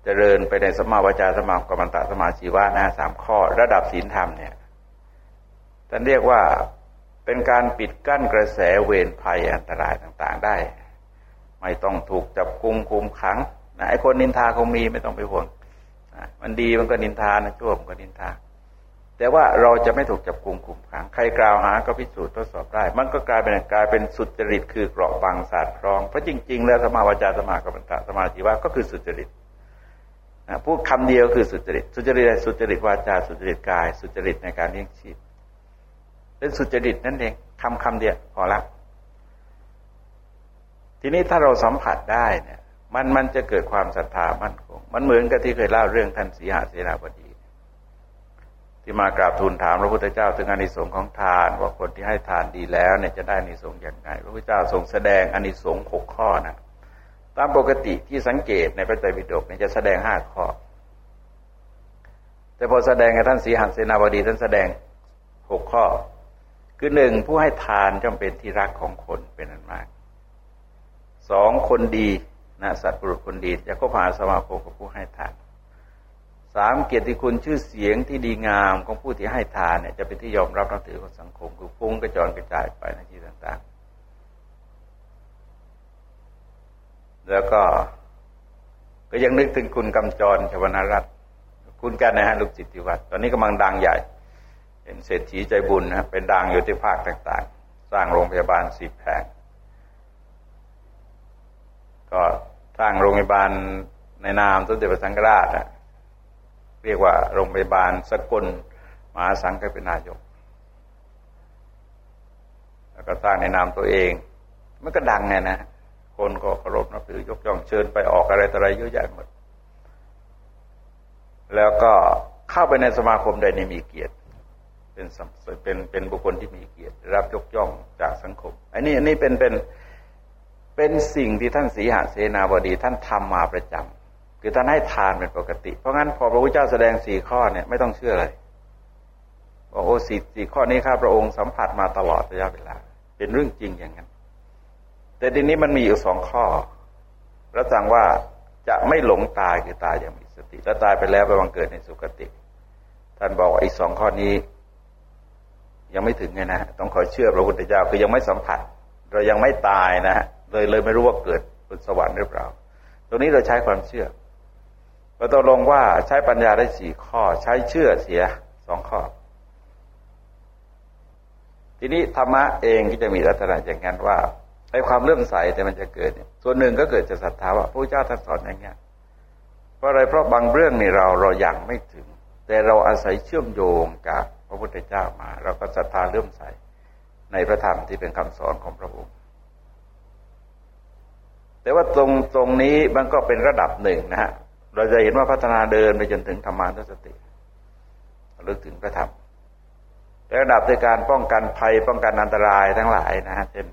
เจริญไปในสมาวจาสมากรรมตะสมาชีวะนะสามข้อ ระดับศีลธรรมเนี่ยท่านเรียกว่า เป็นการปิดกั้นกระแสเวรภัยอันตรายต่างๆได้ ไม่ต้องถูกจับกุมคุมขังนะไอ้คนนินทาคงมีไม่ต้องไปห่วงมันดีมันก็นินทานะชั่วมันก็นินทา แต่ว่าเราจะไม่ถูกจับกุมคุมขัง ใครกล่าวหาก็พิสูจน์ทดสอบได้ มันก็กลายเป็นกลายเป็นสุจริตคือเกราะบังศาสตร์รองเพราะจริง ๆ แล้วสมาวจาสมากรรมตะสมาธิวะก็คือสุจริตพูดคำเดียวคือสุจริต สุจริตสุจริตวาจาสุจริตกาย สุจริตในการเลี้ยงชีพ เป็นสุจริตนั่นเองคำคำเดียวพอละทีนี้ถ้าเราสัมผัสได้เนี่ย มันมันจะเกิดความศรัทธามั่นคง มันเหมือนกับที่เคยเล่าเรื่องท่านสีหาเสนาบดี ที่มากราบทูลถามพระพุทธเจ้าถึงอานิสงส์ของทานว่าคนที่ให้ทานดีแล้วเนี่ยจะได้อานิสงส์อย่างไรพระพุทธเจ้าทรงแสดงอานิสงส์หกข้อนะตามปกติที่สังเกตในพระไตรปิฎกเนี่ยจะแสดงห้าข้อ แต่พอแสดงกับท่านสีหัสเสนาบดีท่านแสดงหกข้อ คือหนึ่งผู้ให้ทานจำเป็นที่รักของคนเป็นอันมากสองคนดีนะสัตว์ปรุษคนดีจะก็ผ่าสมาคมกับผู้ให้ทานสามเกียรติคุณชื่อเสียงที่ดีงามของผู้ที่ให้ทานเนี่ยจะเป็นที่ยอมรับนับถือของสังคม คือฟุ้งกระจรกระจายไปในที่ต่าง ๆ แล้วก็ก็ยังนึกถึงคุณกำจรชวนารัตคุณกันนะฮะลูกจิตติวัตรตอนนี้กำลังดังใหญ่ เป็นเศรษฐีใจบุญนะเป็นดังอยู่ที่ภาคต่างๆ สร้างโรงพยาบาลสิบแห่งก็สร้างโรงพยาบาลในนามสมเด็จพระสังฆราชนะเรียกว่าโรงพยาบาลสกลมหาสังฆเป็นนายก แล้วก็สร้างในนามตัวเอง มันก็ดังไงนะคนก็เคารพนับถือยกย่องเชิญไปออกอะไรต่ออะไรเยอะแยะหมด แล้วก็เข้าไปในสมาคมใดนี่มีเกียรติ เป็นเป็นเป็นบุคคลที่มีเกียรติรับยกย่องจากสังคมอันนี้อันนี้เป็นเป็นเป็นสิ่งที่ท่านสีหาเสนาบดีท่านทำมาประจำคือท่านให้ทานเป็นปกติ เพราะงั้นพอพระพุทธเจ้าแสดงสี่ข้อเนี่ยไม่ต้องเชื่อเลยว่าโอ้สี่สี่ข้อนี้ข้าพระองค์สัมผัสมาตลอดระยะเวลา เป็นเรื่องจริงอย่างนั้น แต่ทีนี้มันมีอยู่สองข้อรับสั่งว่าจะไม่หลงตายคือตายอย่างมีสติแล้วตายไปแล้วไปบังเกิดในสุคติ ท่านบอกว่าอีกสองข้อนี้ ยังไม่ถึงไงนะต้องขอเชื่อพระพุทธเจ้าคือยังไม่สัมผัส เรายังไม่ตายนะฮะเลยเลยไม่รู้ว่าเกิดบนสวรรค์หรือเปล่า ตรงนี้เราใช้ความเชื่อเราตกลงว่าใช้ปัญญาได้สี่ข้อ ใช้เชื่อเสียสองข้อ ทีนี้ธรรมะเองที่จะมีลักษณะอย่างนั้นว่าไอ้ความเลื่อมใสแต่มันจะเกิดเนี่ยส่วนหนึ่งก็เกิดจากศรัทธาว่าพระเจ้าท่านสอนอย่างเงี้ยเพราะอะไรเพราะบางเรื่องในเราเรายัางไม่ถึง แต่เราอาศัยเชื่อมโยงกับ ระพุทธเจ้ามา เราก็ศรัทธาเลื่อมใสในพระธรรมที่เป็นคำสอนของพระองค์ แต่ว่าตรงตรงนี้มันก็เป็นระดับหนึ่งนะฮะ เราจะเห็นว่าพัฒนาเดินไปจนถึงธรรมานุสติลึกถึงพระธรรมระดับในการป้องกันภัยป้องกันอันตรายทั้งหลายนะฮะเช่น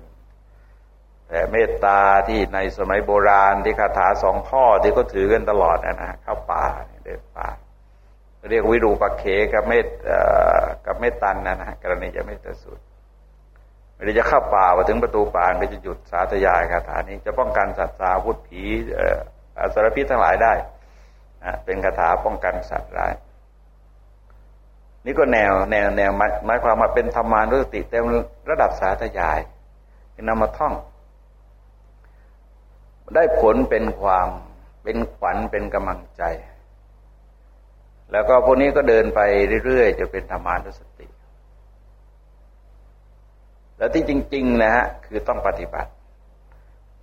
แต่เมตตาที่ในสมัยโบราณที่คาถาสองข้อที่ก็ถือกันตลอดนะฮะเข้าป่าเดินป่า เรียกวิรูปักเขกับเมตกับเมตตันนะฮะกรณีจะเมตตสุดหรือจะเข้าป่ามาถึงประตูป่าก็จะหยุดสาธยายคาถานี้ จะป้องกันสัตว์สาวุธผีอสารพิษทั้งหลายได้นะเป็นคาถาป้องกันสัตว์ร้าย นี่ก็แนวแนวแนวหมายความว่าเป็นธรรมานุสติเต็มระดับสาธยายนำมาท่อง ได้ผลเป็นความเป็นขวัญเป็นกำลังใจ แล้วก็พวกนี้ก็เดินไปเรื่อยๆจะเป็นธรรมานุสติ แล้วที่จริง ๆ นะฮะคือต้องปฏิบัติ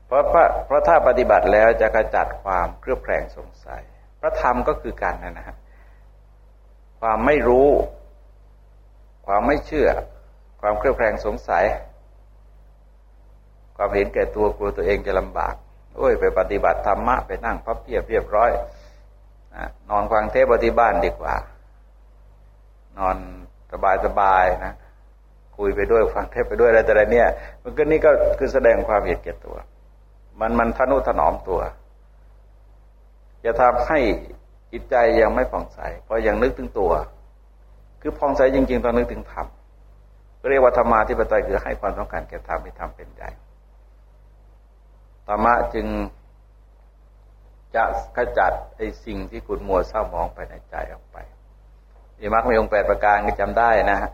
เพราะเพราะถ้าปฏิบัติแล้วจะกระจัดความเครือบแคลงสงสัย พระธรรมก็คือการนะฮะความไม่รู้ ความไม่เชื่อ ความเครือบแคลงสงสัย ความเห็นแก่ตัวกลัวตัวเองจะลำบากโอ้ยไปปฏิบัติธรรมะไปนั่งพับเพียบเรียบร้อย นอนฟังเทปฏิบ้านดีกว่า นอนสบายสบายนะ คุยไปด้วยฟังเทปไปด้วยอะไรแต่ไรเนี่ย มันก็นี่ก็คือแสดงความเห็นแก่ตัว มันมันทนุถนอมตัวจะทำให้จิตใจยังไม่ผ่องใส เพราะยังนึกถึงตัว คือผ่องใสจริง ๆ ตอนนึกถึงธรรมเรียกว่าธรรมาที่ปไตยคือให้ความต้องการแก่ธรรมให้ธรรมเป็นใหญ่ธรรมะจึง จะขจัดไอ้สิ่งที่ขุดมัวเศร้ามองไปในใจออกไปมีมรรคมีองค์แปดประการก็จำได้นะฮะ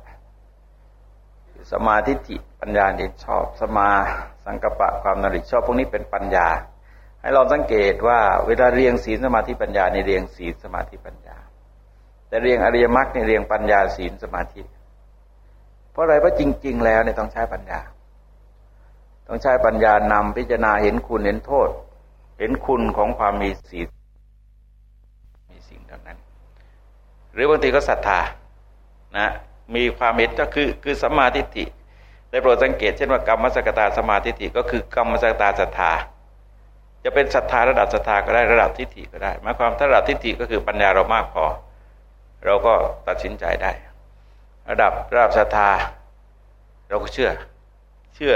สมาธิิปัญญาเด่นชอบ สมาสังกปะความนริชอบพวกนี้เป็นปัญญา ให้เราสังเกตว่าเวลาเรียงศีลสมาธิปัญญาในเรียงศีลสมาธิปัญญา แต่เรียงอริยมรรคในเรียงปัญญาศีลสมาธิ เพราะอะไรเพราะจริง ๆ แล้วเนี่ยต้องใช้ปัญญา ต้องใช้ปัญญานำพิจารณาเห็นคุณเห็นโทษ เห็นคุณของความมีศีลมีสิ่งเหล่านั้น หรือบางทีก็ศรัทธานะมีความเห็นก็คือคือสัมมาทิฏฐิได้โปรดสังเกตเช่นว่ากรรมสกตาสมาธิฏฐิก็คือกรรมสกตาศรัทธาจะเป็นศรัทธาระดับศรัทธาก็ได้ระดับทิฏฐิก็ได้หมายความถ้าระดับทิฏฐิก็คือปัญญาเรามากพอ เราก็ตัดสินใจได้ ระดับระดับศรัทธา เราก็เชื่อ เชื่อ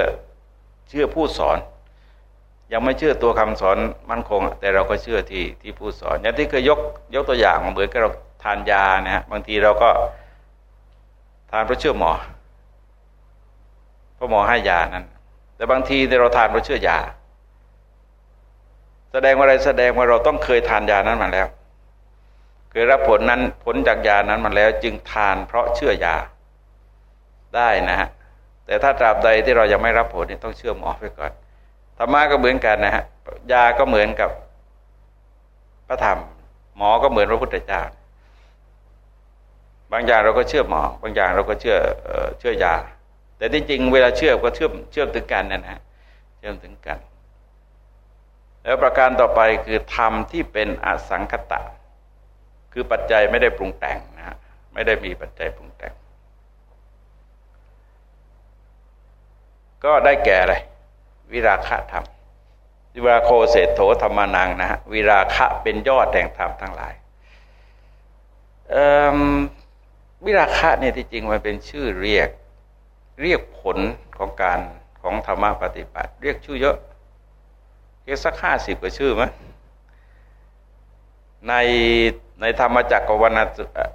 เชื่อผู้สอน ยังไม่เชื่อตัวคำสอนมั่นคง แต่เราก็เชื่อที่ที่ผู้สอนอย่างที่เคยยกยกตัวอย่างเหมือนกับเราทานยานะฮะบางทีเราก็ทานเพราะเชื่อหมอเพราะหมอให้ยานั้น แต่บางทีเราทานเพราะเชื่อยา แสดงว่าอะไรแสดงว่าเราต้องเคยทานยานั้นมาแล้วเคยรับผลนั้นผลจากยานั้นมาแล้ว จึงทานเพราะเชื่อยาได้นะฮะแต่ถ้าตราบใดที่เรายังไม่รับผลนี่ต้องเชื่อหมอไปก่อน ธรรมะก็เหมือนกันนะฮะยาก็เหมือนกับพระธรรม หมอก็เหมือนพระพุทธเจ้า บางอย่างเราก็เชื่อหมอ บางอย่างเราก็เชื่อเชื่อยา แต่ที่จริงเวลาเชื่อก็เชื่อมเชื่อมถึงกันนะฮะเชื่อมถึงกัน แล้วประการต่อไปคือธรรมที่เป็นอสังคตะ คือปัจจัยไม่ได้ปรุงแต่งนะฮะไม่ได้มีปัจจัยปรุงแต่ง ก็ได้แก่อะไร วิราคะธรรมวิราโคเศธโถธรรมานังนะฮะวิราคะเป็นยอดแห่งธรรมทั้งหลายวิราคะเนี่ยที่จริงมันเป็นชื่อเรียกเรียกผลของการของธรรมะปฏิบัติ เรียกชื่อเยอะเรียกสักห้าสิบกว่าชื่อมั้ยในในธรรมจักรกวน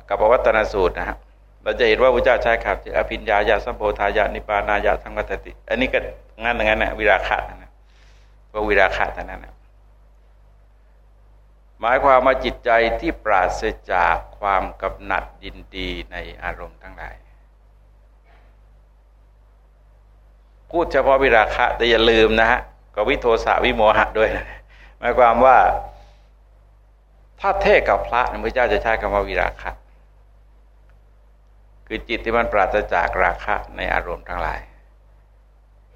กับวัตนสูตรนะฮะ เราจะเห็นว่าพระเจ้าใช้คำที่อภิญญาญาสัมโพธายานิปานายาทั้งวัตติ อันนี้ก็งั้นงั้นนะวิราคะนะว่าวิราคะเท่านั้นนะหมายความว่าจิตใจที่ปราศจากความกำหนัดยินดีในอารมณ์ทั้งหลาย พูดเฉพาะวิราคะแต่อย่าลืมนะฮะก็วิโทสะวิโมหะด้วยนะหมายความว่า ถ้าเทศกับพระพระเจ้าจะใช้คำว่าวิราคะ คือจิตที่มันปราศจากราคะในอารมณ์ทั้งหลาย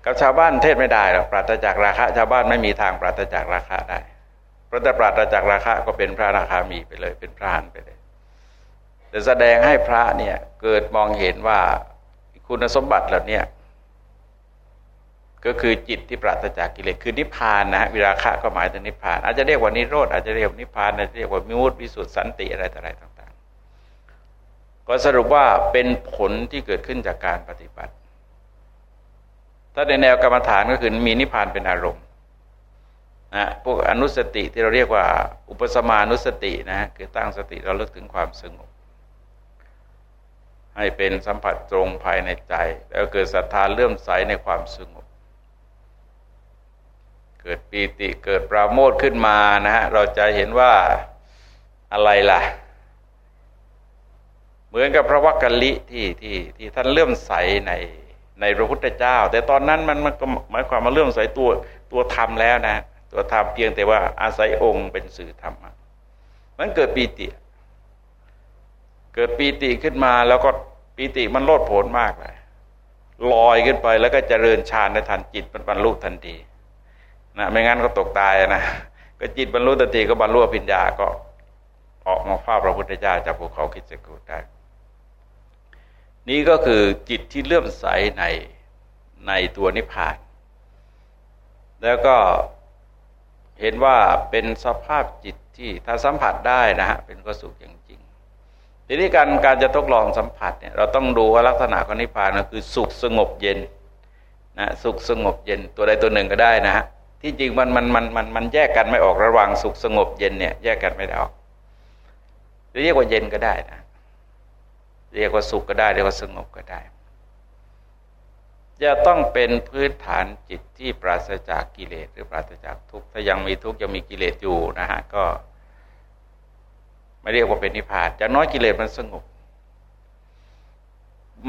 กับชาวบ้านเทศไม่ได้หรอกปราศจากราคะ ชาวบ้านไม่มีทางปราศจากราคะได้เพราะถ้าปราศจากราคะก็เป็นพระราคามีไปเลย เป็นพระหันไปเลย แต่แสดงให้พระเนี่ยเกิดมองเห็นว่าคุณสมบัติเหล่านี้ก็คือจิตที่ปราศจากกิเลสคือนิพพานนะฮะวิราคะก็หมายถึงนิพพาน อาจจะเรียกว่านิโรธอาจจะเรียกว่านิพพานอาจจะเรียกว่ามิมุตติวิสุทธิสันติอะไรต่ออะไรต่าง ก็สรุปว่าเป็นผลที่เกิดขึ้นจากการปฏิบัติ ถ้าในแนวกรรมฐานก็คือมีนิพพานเป็นอารมณ์นะพวกอนุสติที่เราเรียกว่า อุปสมานุสตินะคือตั้งสติเราเลิกถึงความสงบให้เป็นสัมผัสตรงภายในใจ แล้วเกิดศรัทธาเลื่อมใสในความสงบ เกิดปีติเกิดปราโมทขึ้นมานะฮะเราจะเห็นว่าอะไรล่ะ เหมือนกับพระวักกะลิที่ที่ที่ท่านเลื่อมใสในในพระพุทธเจ้า แต่ตอนนั้นมันมันก็หมายความมาเลื่อมใสตัวตัวธรรมแล้วนะ ตัวธรรมเพียงแต่ว่าอาศัยองค์เป็นสื่อธรรมมันเกิดปีติ เกิดปีติขึ้นมาแล้วก็ปีติมันโลดโผนมากเลยลอยขึ้นไปแล้วก็เจริญฌานในทันจิตมันบรรลุทันทีนะไม่งั้นก็ตกตายนะก็จิตบรรลุทันทีก็บรรลุปัญญาก็ออกมาฟ้าพระพุทธเจ้าจากภูเขาคิดสกูได้ นี่ก็คือจิตที่เลื่อมใสในในตัวนิพพาน แล้วก็เห็นว่าเป็นสภาพจิตที่ถ้าสัมผัสได้นะฮะเป็นก็สุขอย่างจริง ทีนี้การการจะทดลองสัมผัสเนี่ยเราต้องดูว่าลักษณะของนิพพานก็คือสุขสงบเย็นนะสุขสงบเย็นตัวใดตัวหนึ่งก็ได้นะฮะที่จริงมันมันมันมันมันแยกกันไม่ออกระหว่างสุขสงบเย็นเนี่ยแยกกันไม่ได้ออกเรียกว่าเย็นก็ได้นะ เรียกว่าสุขก็ได้ เรียกว่าสงบก็ได้ จะต้องเป็นพื้นฐานจิตที่ปราศจากกิเลสหรือปราศจากทุกข์ถ้ายังมีทุกข์ยังมีกิเลสอยู่นะฮะก็ ไม่เรียกว่าเป็นนิพพานจะน้อยกิเลสมันสงบ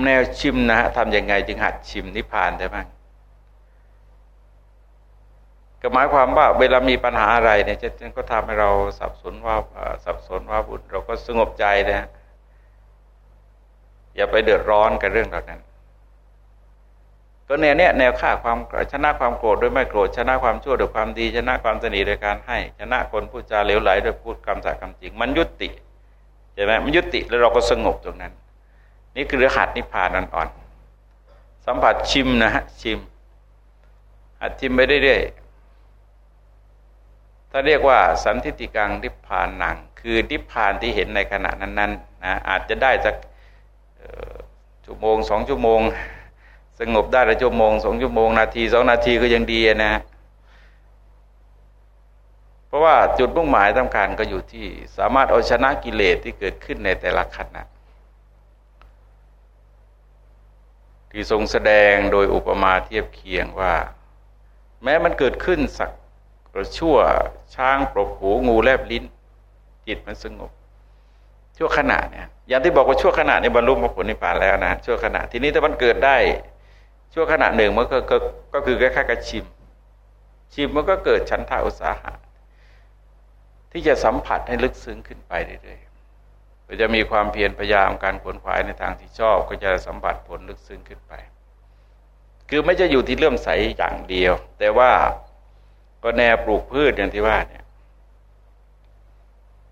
แนวชิมนะฮะทำยังไง จึงหัดชิมนิพพานได้บ้างก็หมายความว่าเวลามีปัญหาอะไรเนี่ยจะก็ทำให้เราสับสนว่าสับสนว่าบุญเราก็สงบใจนะ อย่าไปเดือดร้อนกับเรื่องเหล่านั้น ก็แนวเนี้ยแนวฆ่าความชนะความโกรธด้วยไม่โกรธชนะความชั่วด้วยความดี ชนะความสนิทโดยการให้ ชนะคนพูดจาเลวไหลโดยพูดคำสัตย์คำจริง มันยุติใช่ไหมมันยุติแล้วเราก็สงบตรงนั้น นี่คือรหัสนิพพานอ่อนๆสัมผัสชิมนะฮะชิมหัดชิมไปเรื่อยๆถ้าเรียกว่าสันทิติกังนิพพานนัง คือนิพพานที่เห็นในขณะนั้นๆนะอาจจะได้สัก ชั่วโมงสองชั่วโมง สงบได้ละชั่วโมงสองชั่วโมงนาทีสองนาทีก็ยังดีนะเพราะว่าจุดมุ่งหมายสำคัญก็อยู่ที่สามารถเอาชนะกิเลสที่เกิดขึ้นในแต่ละขณะที่ทรงแสดงโดยอุปมาเทียบเคียงว่า แม้มันเกิดขึ้นสักกระชั่วช้างปรบหูงูแลบลิ้น จิตมันสงบ ชั่วขณะเนี่ยอย่างที่บอกว่าชั่วขณะนี่บรรลุมรรคผลนิพพานแล้วนะชั่วขณะทีนี้ถ้ามันเกิดได้ ชั่วขณะหนึ่งมันก็ก็ก็คือแค่แค่กระชิม ชิมมันก็เกิดชั้นทาอุตสาหะ ที่จะสัมผัสให้ลึกซึ้งขึ้นไปเรื่อยๆก็จะมีความเพียรพยายามการขวนขวายในทางที่ชอบ ก็จะสัมผัสผลลึกซึ้งขึ้นไป คือไม่จะอยู่ที่เลื่อมใสอย่างเดียว แต่ว่าก็แนวปลูกพืชอย่างที่ว่าเนี่ย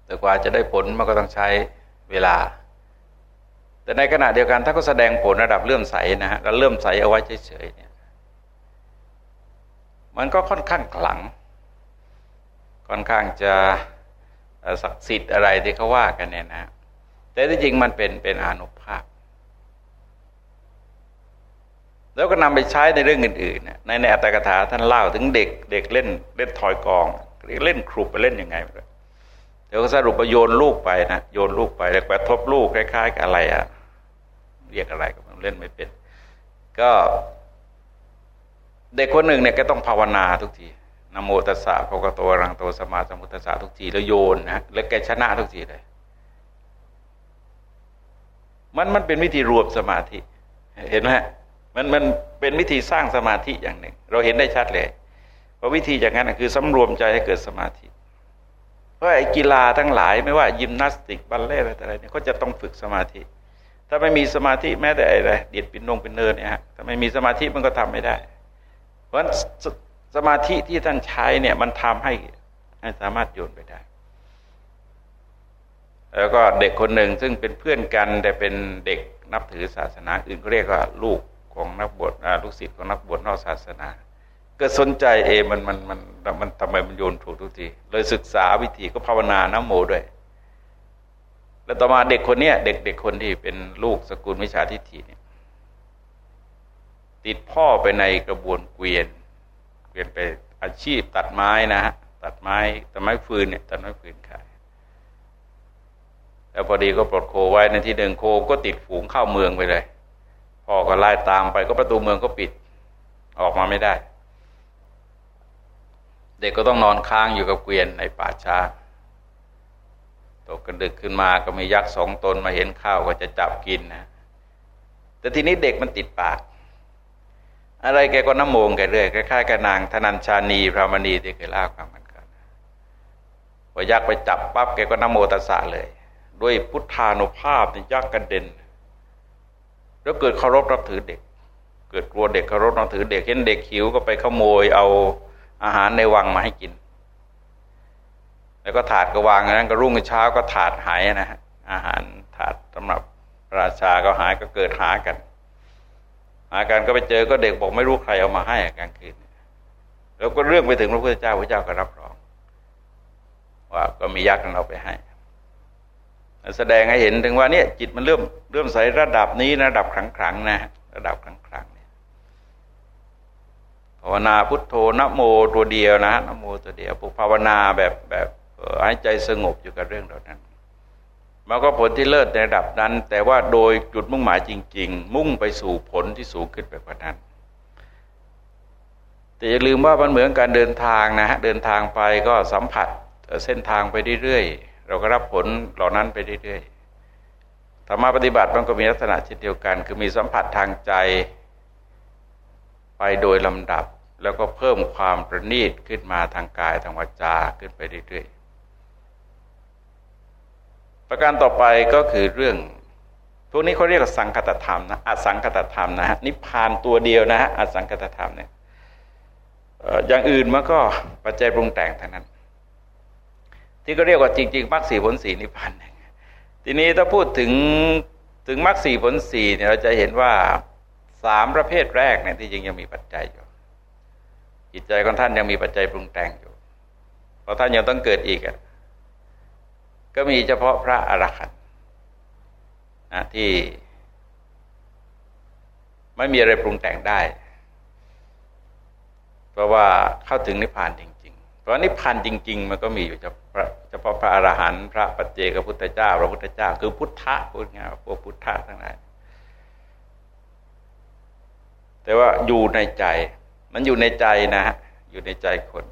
แต่กว่าจะได้ผลมันก็ต้องใช้ เวลา แต่ในขณะเดียวกันถ้าก็แสดงผลระดับเลื่อมใสนะฮะแล้วเลื่อมใสเอาไว้เฉยๆเนี่ยมันก็ค่อนข้างขลัง ค่อนข้างจะศักดิ์สิทธิ์อะไรที่เขาว่ากันเนี่ยนะ แต่ที่จริงมันเป็นเป็นอนุภาพ แล้วก็นำไปใช้ในเรื่องอื่นๆในในอัตถกถาท่านเล่าถึงเด็กเด็กเล่นเล่นถอยกองเล่นครุบไปเล่นยังไงเเดี๋ยวก็สรุปปโยนลูกไปนะโยนลูกไปแล้วกระทบลูกคล้ายๆกับอะไรอะเรียกอะไรก็เล่นไม่เป็น ก็เด็กคนหนึ่งเนี่ยก็ต้องภาวนาทุกทีนโมตัสสะภะคะโตรังโตสมาสมุตัสสะทุกทีแล้วโยนนะแล้วแกชนะทุกทีเลย มันมันเป็นวิธีรวมสมาธิ เห็นไหมมันมันเป็นวิธีสร้างสมาธิอย่างหนึ่ง เราเห็นได้ชัดเลยว่าะวิธีอย่างนั้นคือสำรวมใจให้เกิดสมาธิ เพราะไอ้กีฬาทั้งหลายไม่ว่ายิมนาสติกบัลเล่อะไรอะไรเนี่ยก็จะต้องฝึกสมาธิ ถ้าไม่มีสมาธิแม้แต่อะไรเดียดปินนงเป็นเนินเนี่ยฮะถ้าไม่มีสมาธิมันก็ทำไม่ได้ เพราะสมาธิที่ท่านใช้เนี่ยมันทำให้ให้สามารถโยนไปได้ แล้วก็เด็กคนหนึ่งซึ่งเป็นเพื่อนกันแต่เป็นเด็กนับถือศาสนา อื่นก็เรียกว่าลูกของนักบวชลูกศิษย์ของนักบวชนอกศาสนา ก็สนใจเอมันมันมันมันทำไมมันโยนถูกทุกทีเลยศึกษาวิธีก็ภาวนาน้ำโมด้วย แล้วต่อมาเด็กคนเนี้ยเด็กเด็กคนที่เป็นลูกสกุลวิชาทิฏฐิเนี่ยติดพ่อไปในกระบวนเกวียน เกวียนไปอาชีพตัดไม้นะฮะตัดไม้ตัดไม้ฟืนเนี่ยตัดไม้ฟืนขายแล้วพอดีก็ปลดโคไว้ในที่หนึ่งโคก็ติดฝูงเข้าเมืองไปเลยพ่อก็ไล่ตามไปก็ประตูเมืองก็ปิดออกมาไม่ได้ เด็กก็ต้องนอนค้างอยู่กับเกวียนในป่าช้าตกกระดึกขึ้นมาก็มียักษ์สองตนมาเห็นข้าวก็จะจับกินนะ แต่ทีนี้เด็กมันติดปาก อะไรแกก็น้ำโมงแกเรื่อยคล้ายๆกับนางธนัญชานีพระมณีที่เคยเล่าความกันกันพอยักษ์ไปจับปั๊บแกก็น้ำโมตัสสะเลย ด้วยพุทธานุภาพนี่ยักษ์กระเด็น แล้วเกิดเคารพรับถือเด็ก เกิดกลัวเด็กเคารพนับถือเด็กเห็นเด็กหิวก็ไปขโมยเอา อาหารในวังมาให้กิน แล้วก็ถาดก็วางนั้นก็รุ่งเช้าก็ถาดหายนะฮะอาหารถาดสำหรับราชาก็หายก็เกิดหากัน หากันก็ไปเจอก็เด็กบอกไม่รู้ใครเอามาให้กลางคืนแล้วก็เรื่องไปถึงพระพุทธเจ้าพระเจ้าก็รับรอง ว่าก็มียักษ์เราไปให้ แสดงให้เห็นถึงว่าเนี่ยจิตมันเริ่มเริ่มใสระดับนี้ระดับครั้งๆนะ ระดับครั้งๆเนาวนาพุทโธนโมตัวเดียวนะนโมตัวเดียวปุภาวนาแบบแบบให้ใจสงบอยู่กับเรื่องเหล่านั้นมันก็ผลที่เลิศในระดับนั้น แต่ว่าโดยจุดมุ่งหมายจริง ๆ มุ่งไปสู่ผลที่สูงขึ้นไปกว่านั้น แต่อย่าลืมว่ามันเหมือนการเดินทางนะฮะเดินทางไปก็สัมผัสเส้นทางไปเรื่อยๆเราก็รับผลเหล่านั้นไปเรื่อยๆธรรมะปฏิบัติมันก็มีลักษณะเช่นเดียวกัน คือมีสัมผัสทางใจ ไปโดยลำดับ แล้วก็เพิ่มความประณีตขึ้นมาทางกายทางวาจาขึ้นไปเรื่อยๆ ประการต่อไปก็คือเรื่อง พวกนี้เขาเรียกสังคตธรรมนะอสังคตธรรมนะฮะนิพพานตัวเดียวนะฮะอสังคตธรรมเนี่ยอย่างอื่นมันก็ปัจจัยปรุงแต่งท่านั้น ที่ก็เรียกว่าจริงๆมรรคสี่ผลสี่นิพพานทีนี้ถ้าพูดถึงถึงมรรคสี่ผลสี่เนี่ยเราจะเห็นว่าสามประเภทแรกเนี่ยที่จริงยังมีปัจจัยอยู่ จิตใจของท่านยังมีปัจจัยปรุงแต่งอยู่ เพราะท่านยังต้องเกิดอีกอะก็มีเฉพาะพระอรหันต์นะที่ไม่มีอะไรปรุงแต่งได้ เพราะว่าเข้าถึงนิพพานจริง ๆ เพราะนิพพานจริง ๆ มันก็มีอยู่เฉพาะเฉพาะพระอรหันต์พระปัจเจกพุทธเจ้า พระพุทธเจ้า คือพุทธะพูดง่ายพวกพุทธะทั้งหลายแต่ว่าอยู่ในใจ มันอยู่ในใจนะฮะอยู่ในใจคน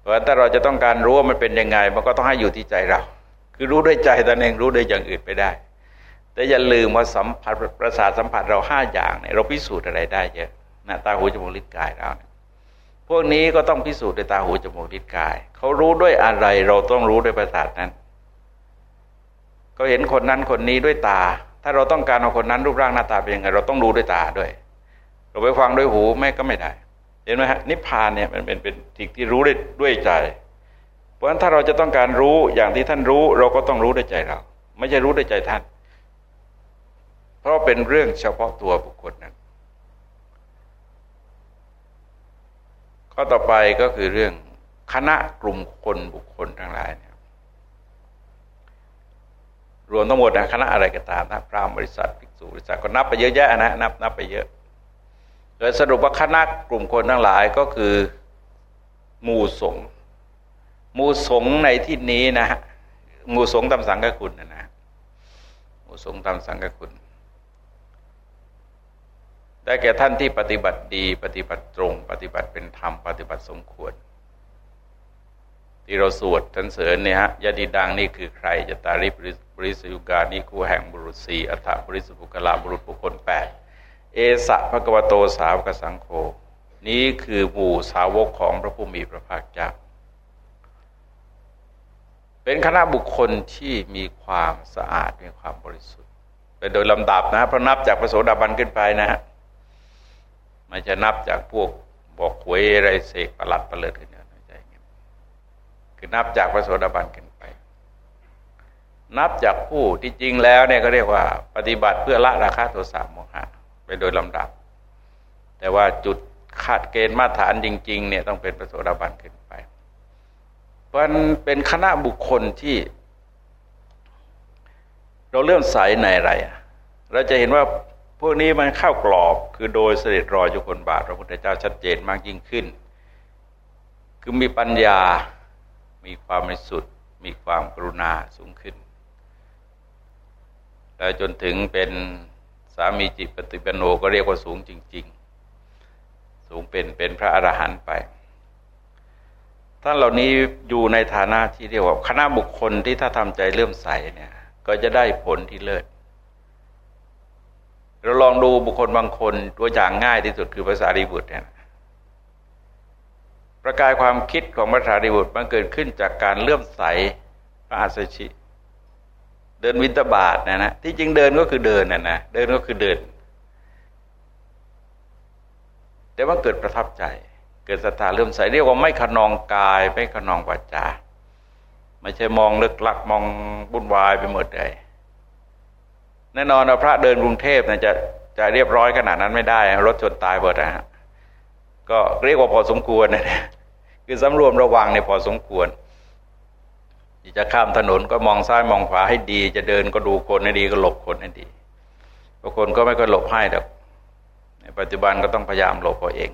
เพราะถ้าเราจะต้องการรู้ว่ามันเป็นยังไง มันก็ต้องให้อยู่ที่ใจเรา คือรู้ด้วยใจตนเองรู้ด้วยอย่างอื่นไปได้ แต่อย่าลืมว่าสัมผัสประสาทสัมผัสเราห้าอย่างเนี่ยเราพิสูจน์อะไรได้เยอะหนะตาหูจมูกลิ้นกายเราพวกนี้ก็ต้องพิสูจน์ด้วยตาหูจมูกลิ้นกายเขารู้ด้วยอะไร เราต้องรู้ด้วยประสาทนั้นเขาเห็นคนนั้นคนนี้ด้วยตา ถ้าเราต้องการเอาคนนั้นรูปร่างหน้าตาเป็นยังไงเราต้องรู้ด้วยตาด้วย เราไปฟังด้วยหูแม่ก็ไม่ได้ เห็นไหมฮะนิพพานเนี่ยมันเป็นเป็นสิ่งที่รู้ได้ด้วยใจ เพราะฉะนั้นถ้าเราจะต้องการรู้อย่างที่ท่านรู้ เราก็ต้องรู้ด้วยใจเรา ไม่ใช่รู้ด้วยใจท่าน เพราะเป็นเรื่องเฉพาะตัวบุคคลนั้นข้อต่อไปก็คือเรื่องคณะกลุ่มคนบุคคลทั้งหลายเนี่ยรวมทั้งหมดนะคณะอะไรก็ตามนะพรามบริษัทภิกษุบริษัทก็นับไปเยอะแยะนะนับนับไปเยอะ โดยสรุปว่าคณะกลุ่มคนทั้งหลายก็คือหมู่สงหมู่สงในที่นี้นะฮะหมู่สงตามสังกคุณนะนะหมู่สงตามสังกคุณได้แก่ท่านที่ปฏิบัติดี ปฏิบัติตรง ปฏิบัติเป็นธรรม ปฏิบัติสมควร ที่เราสวดทันเสริญเนี่ยฮะยาดีดังนี่คือใครจะตาริบริสุกานี่คู่แห่งบุรุษสีอัฏฐบริสุภุกลาบุรุษบุคคลแปด เอสะพระกวโตสาวกสังโฆนี้คือหมู่สาวกของพระผู้มีพระภาคเจ้า เป็นคณะบุคคลที่มีความสะอาดมีความบริสุทธิ์เป็นโดยลำดับนะเพราะนับจากพระโสดาบันขึ้นไปนะฮะไม่จะนับจากพวกบอกหวยอะไรเสกประหลัดประเลิดขึ้นไม่ใช่คือนับจากพระโสดาบันขึ้นไป นับจากผู้ที่จริงแล้วเนี่ยก็เรียกว่า ปฏิบัติเพื่อละราคะโทสะโมหะ ไปโดยลำดับ แต่ว่าจุดคาดเกณฑ์มาตรฐานจริง ๆ เนี่ยต้องเป็นพระโสดาบันขึ้นมันเป็นคณะบุคคลที่ เราเริ่มใสในอะไร เราจะเห็นว่าพวกนี้มันเข้ากรอบคือโดยเสด็จรอยจุคนบาท พระพุทธเจ้าชัดเจนมากยิ่งขึ้น คือมีปัญญา มีความไม่สุดมีความกรุณาสูงขึ้น แล้วจนถึงเป็นามีจิตปฏิปโนก็เรียกว่าสูงจริง ๆ สูงเป็นเป็นพระอรหันต์ไป ท่านเหล่านี้อยู่ในฐานะที่เรียกว่า คณะบุคคลที่ถ้าทำใจเลื่อมใสเนี่ย ก็จะได้ผลที่เลิศเราลองดูบุคคลบางคนตัวอย่างง่ายที่สุดคือภาษาริบุตรเนี่ยประกายความคิดของภาษาริบุตรมันเกิดขึ้นจากการเลื่อมใสพระอาสชิ เดินวินตบาทนะนะที่จริงเดินก็คือเดินนะนะเดินก็คือเดิน แต่ว่าเกิดประทับใจ เกิดศรัทธาเลื่มใส่เรียกว่าไม่ขนองกาย ไม่ขนองวาจาไม่ใช่มองลึกลักมองบุ่นวายไปหมดเลยแน่นอนพระเดินกรุงเทพนะจะจะเรียบร้อยขนาดนั้นไม่ได้ รถชนตายหมดนะฮะก็เรียกว่าพอสมควรนะคือสำรวมระวังเนี่ยพอสมควร จะข้ามถนนก็มองซ้ายมองขวาให้ดี จะเดินก็ดูคนให้ดีก็หลบคนให้ดีบางคนก็ไม่ค่อยหลบให้แต่ในปัจจุบันก็ต้องพยายามหลบตัวเอง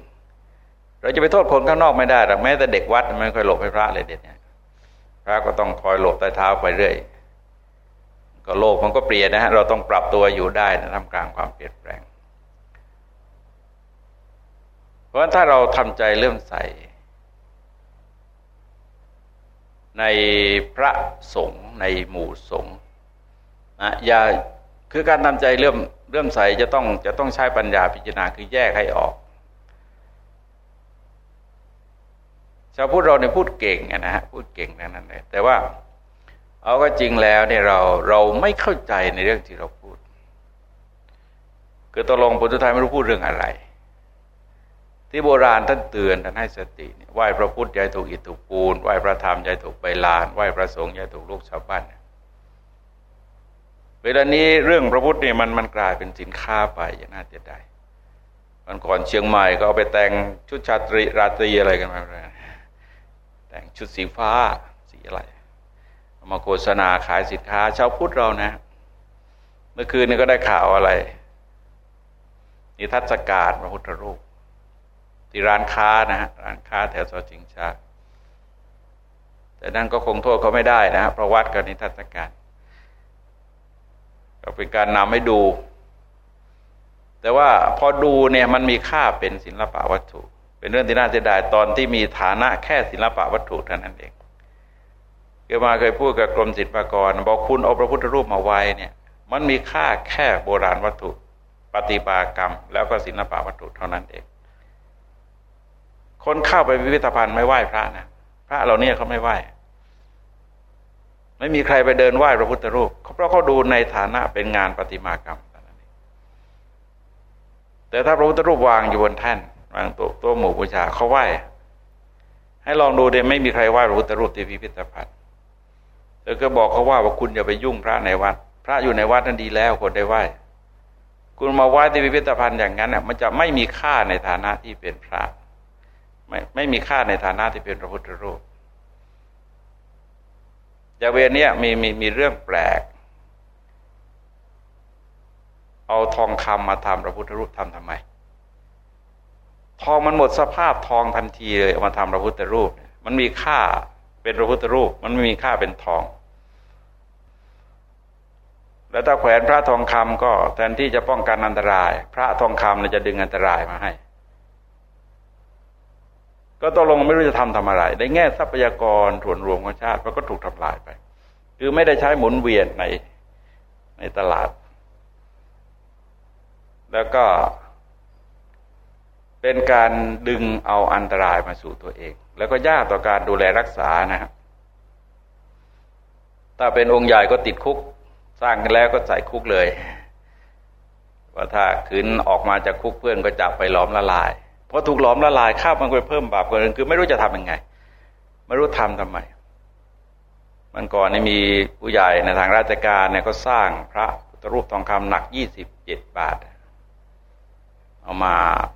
เราจะไปโทษคนข้างนอกไม่ได้หรอกแม้แต่เด็กวัดไม่ค่อยหลบให้พระเลยเด็ดเนี่ยพระก็ต้องคอยหลบใต้เท้าไปเรื่อย ก็โลกมันก็เปลี่ยนนะฮะเราต้องปรับตัวอยู่ได้นะทำกลางความเปลี่ยนแปลง เพราะฉะนั้นถ้าเราทำใจเลื่อมใส ในพระสงฆ์ในหมู่สงฆ์นะอย่าคือการทำใจเลื่มเลื่มใสจะต้องจะต้องใช้ปัญญาพิจารณาคือแยกให้ออก ชาวพุทธเราเนี่ยพูดเก่งนะฮะพูดเก่งนั่นเลยแต่ว่าเอาก็จริงแล้วเนี่ยเราเราไม่เข้าใจในเรื่องที่เราพูด คือตกลงปุถุทายไม่รู้พูดเรื่องอะไร ที่โบราณท่านเตือนท่านให้สติไหว้พระพุทธยายถูกอิตุปูนไหว้พระธรรมยายถูกใบลาน ไหว้พระสงฆ์ยายถูกลูกชาวบ้านเวลานี้เรื่องพระพุทธนี่มันมันกลายเป็นสินค้าไปอย่างน่าจะได้มันก่อนเชียงใหม่ก็เอาไปแต่งชุดชาตรีราตรีอะไรกันมาแต่งชุดสีฟ้าสีอะไรมาโฆษณาขายสินค้า ชาวพุทธเรานะ เมื่อคืนนี้ก็ได้ข่าวอะไร นิทัศการพระพุทธรูป ที่ร้านค้านะฮะร้านค้าแถวซอยจิงชาแต่นั่นก็คงโทษเขาไม่ได้นะเพราะวัดกับนิทัศการก็เป็นการนำให้ดู แต่ว่าพอดูเนี่ยมันมีค่าเป็นศิลปะวัตถุ เป็นเรื่องที่น่าเสียดายตอนที่มีฐานะแค่ศิลปะวัตถุเท่านั้นเองเกิดมาเคยพูดกับกรมศิลปากร บอกคุณเอาพระพุทธรูปมาไว้เนี่ย มันมีค่าแค่โบราณวัตถุ ปฏิปากรรม แล้วก็ศิลปะวัตถุเท่านั้นเอง คนเข้าไปพิพิธภัณฑ์ไม่ไหว้พระนะพระเหล่านี้เขาไม่ไหว้ไม่มีใครไปเดินไหว้พระพุทธรูปเพราะเขาดูในฐานะเป็นงานปฏิมากรรมแต่ถ้าพระพุทธรูปวางอยู่บนแท่นวางตัวตัวหมู่บูชาเขาไหว้ให้ลองดูเดี๋ยไม่มีใครไหว้พระพุทธรูปที่พิพิธภัณฑ์แล้วก็บอกเขาว่าว่าคุณอย่าไปยุ่งพระในวัด พระอยู่ในวัดนั้นดีแล้วคนได้ไหว้คุณมาไหว้ที่พิพิธภัณฑ์อย่างนั้นเนี่ยมันจะไม่มีค่าในฐานะที่เป็นพระ ไม่ไม่มีค่าในฐานะที่เป็นพระพุทธรูปจาเวรเนี้ยมีมีมีเรื่องแปลก เอาทองคำมาทำพระพุทธรูปทำทำไม ทองมันหมดสภาพทองทันทีเลยเอามาทำพระพุทธรูป มันมีค่าเป็นพระพุทธรูป มันไม่มีค่าเป็นทอง แล้วถ้าแขวนพระทองคำก็แทนที่จะป้องกันอันตราย พระทองคำเนี่ยจะดึงอันตรายมาให้ ก็ตกลงไม่รู้จะทำทำอะไรในแง่ทรัพยากรถ่วนรวมของชาติมันก็ถูกทำลายไป คือไม่ได้ใช้หมุนเวียนในในตลาด แล้วก็ เป็นการดึงเอาอันตรายมาสู่ตัวเอง แล้วก็ยากต่อการดูแลรักษานะครับถ้าเป็นองค์ใหญ่ก็ติดคุก สร้างกันแล้วก็ใส่คุกเลยว่าถ้าขืนออกมาจากคุกเพื่อนก็จับไปหลอมละลาย พอถูกหลอมละลายข้าวมันก็เพิ่มบาปกันคือไม่รู้จะทํำยังไง ไม่รู้ทำทำไมมันก่อนนี่มีผู้ใหญ่ในทางราชการเนี่ยก็สร้างพระพุทธรูปทองคำหนักยี่สิบเจ็ดบาท เอามา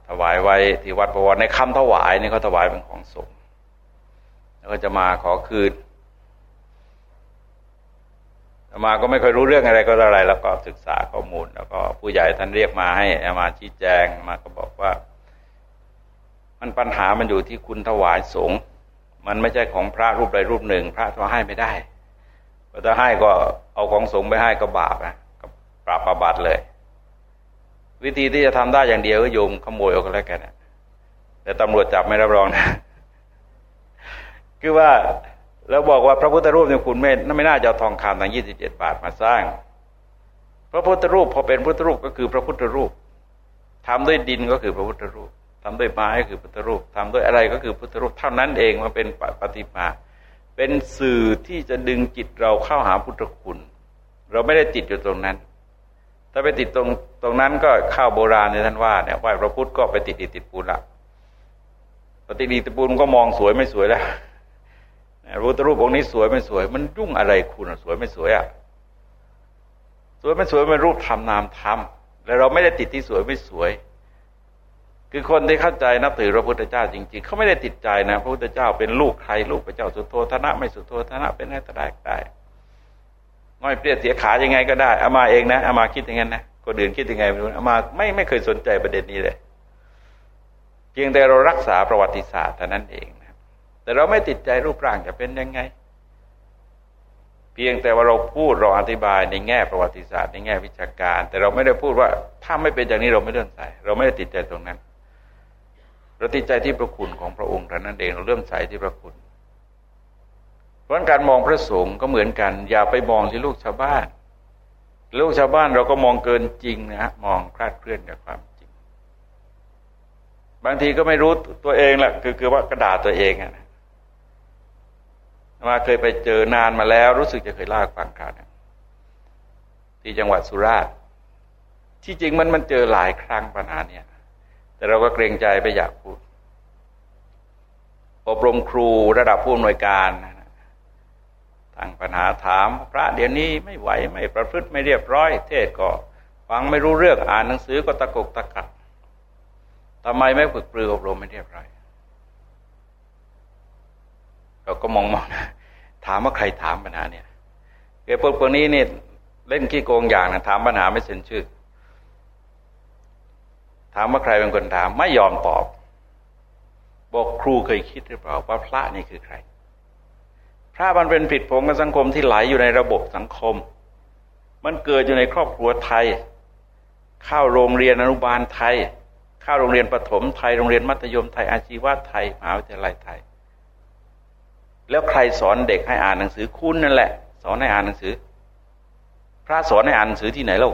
ถวายไว้ที่วัดประวัติในคำถวายนี่เขาถวายเป็นของสงฆ์แล้วก็จะมาขอคืนมาก็ไม่ค่อยรู้เรื่องอะไรก็อะไร แล้วก็ศึกษาข้อมูล แล้วก็ผู้ใหญ่ท่านเรียกมาให้มาชี้แจงมาก็บอกว่า มันปัญหามันอยู่ที่คุณถวายสงฆ์มันไม่ใช่ของพระรูปใดรูปหนึ่ง พระจะให้ไม่ได้ถ้าให้ก็เอาของสงฆ์ไปให้ก็บาปนะก็ปราบประบาดเลย วิธีที่จะทำได้อย่างเดียวก็โยมขโมยเอาก็แล้วกันแต่ตำรวจจับไม่รับรองนะคือว่าเราบอกว่าพระพุทธรูปเนี่ยคุณไม่ไม่น่าจะเอาทองคำตั้งยี่สิบเจ็ดบาทมาสร้าง พระพุทธรูปพอเป็นพุทธรูปก็คือพระพุทธรูปทำด้วยดินก็คือพระพุทธรูป ทำด้วยไม้ก็คือพุทธรูปทำด้วยอะไรก็คือพุทธรูปเท่านั้นเองมาเป็นปฏิมา เป็นสื่อที่จะดึงจิตเราเข้าหาพุทธคุณ เราไม่ได้ติดอยู่ตรงนั้น ถ้าไปติดตรงตรงนั้นก็ข้าวโบราณในท่านว่าเนี่ยไหวพระพุทธก็ไปติดติดปูนละปฏิดีติปูนก็มองสวยไม่สวยแล้วรูปรูปองค์นี้สวยไม่สวย มันยุ่งอะไรคุณสวยไม่สวยอะสวยไม่สวยมันรูปทำนามทำแล้วเราไม่ได้ติดที่สวยไม่สวย คือคนที่เข้าใจนับถือพระพุทธเจ้าจริงๆเขาไม่ได้ติดใจนะพระพุทธเจ้าเป็นลูกใครลูกพระเจ้าสุโธธนะไม่สุโธธนะเป็นให้ตได้ได้ง่อยเปรี้ยเสียขายังไงก็ได้อามาเองนะอามาคิดอย่างนั้นนะคนอื่นคิดยังไงไม่รู้อามาไม่ไม่เคยสนใจประเด็นนี้เลยเพียงแต่เรารักษาประวัติศาสตร์เท่านั้นเองแต่เราไม่ติดใจรูปร่างจะเป็นยังไง เพียงแต่ว่าเราพูดเราอธิบายในแง่ประวัติศาสตร์ในแง่วิชาการ แต่เราไม่ได้พูดว่าถ้าไม่เป็นอย่างนี้เราไม่เลื่อมใส่เราไม่ได้ติดใจตรงนั้น เราติดใจที่พระคุณของพระองค์เท่นั้นเองเราเลื่อมใสที่พระคุณเพราะการมองพระสงฆ์ก็เหมือนกัน อย่าไปมองที่ลูกชาวบ้าน ลูกชาวบ้านเราก็มองเกินจริงนะฮะมองคลาดเคลื่อนจากความจริง บางทีก็ไม่รู้ตัวเองแหละคือคือว่ากระดาษตัวเองอะมาเคยไปเจอนานมาแล้ว รู้สึกจะเคยล่าฟังคราวนึงที่จังหวัดสุราษฎร์ที่จริงมันมันเจอหลายครั้งปัญหาเนี่ย แต่เราก็เกรงใจไปอยากพูด อบรมครูระดับผู้อำนวยการตั้งปัญหาถาม พระเดี๋ยวนี้ไม่ไหวไม่ประพฤติไม่เรียบร้อย เทศก็ฟังไม่รู้เรื่องอ่านหนังสือก็ตะกกตะกัดทำไมไม่ฝึกปรืออบรมไม่เรียบร้อยเราก็มองมองถามว่าใครถามปัญหาเนี่ยเกี่ยวกับพวกนี้เนี่เล่นขี้โกงอย่างนะถามปัญหาไม่เซ็นชื่อ ถามว่าใครเป็นคนถาม ไม่ยอมตอบ บอกครูเคยคิดหรือเปล่าว่าพระนี่คือใคร พระมันเป็นผิดผงกับสังคมที่ไหลอยู่ในระบบสังคม มันเกิดอยู่ในครอบครัวไทย เข้าโรงเรียนอนุบาลไทย เข้าโรงเรียนประถมไทย โรงเรียนมัธยมไทย อาชีวะไทยมหาวิทยาลัยไทย แล้วใครสอนเด็กให้อ่านหนังสือคุณนั่นแหละ สอนให้อ่านหนังสือ พระสอนให้อ่านหนังสือที่ไหนเล่า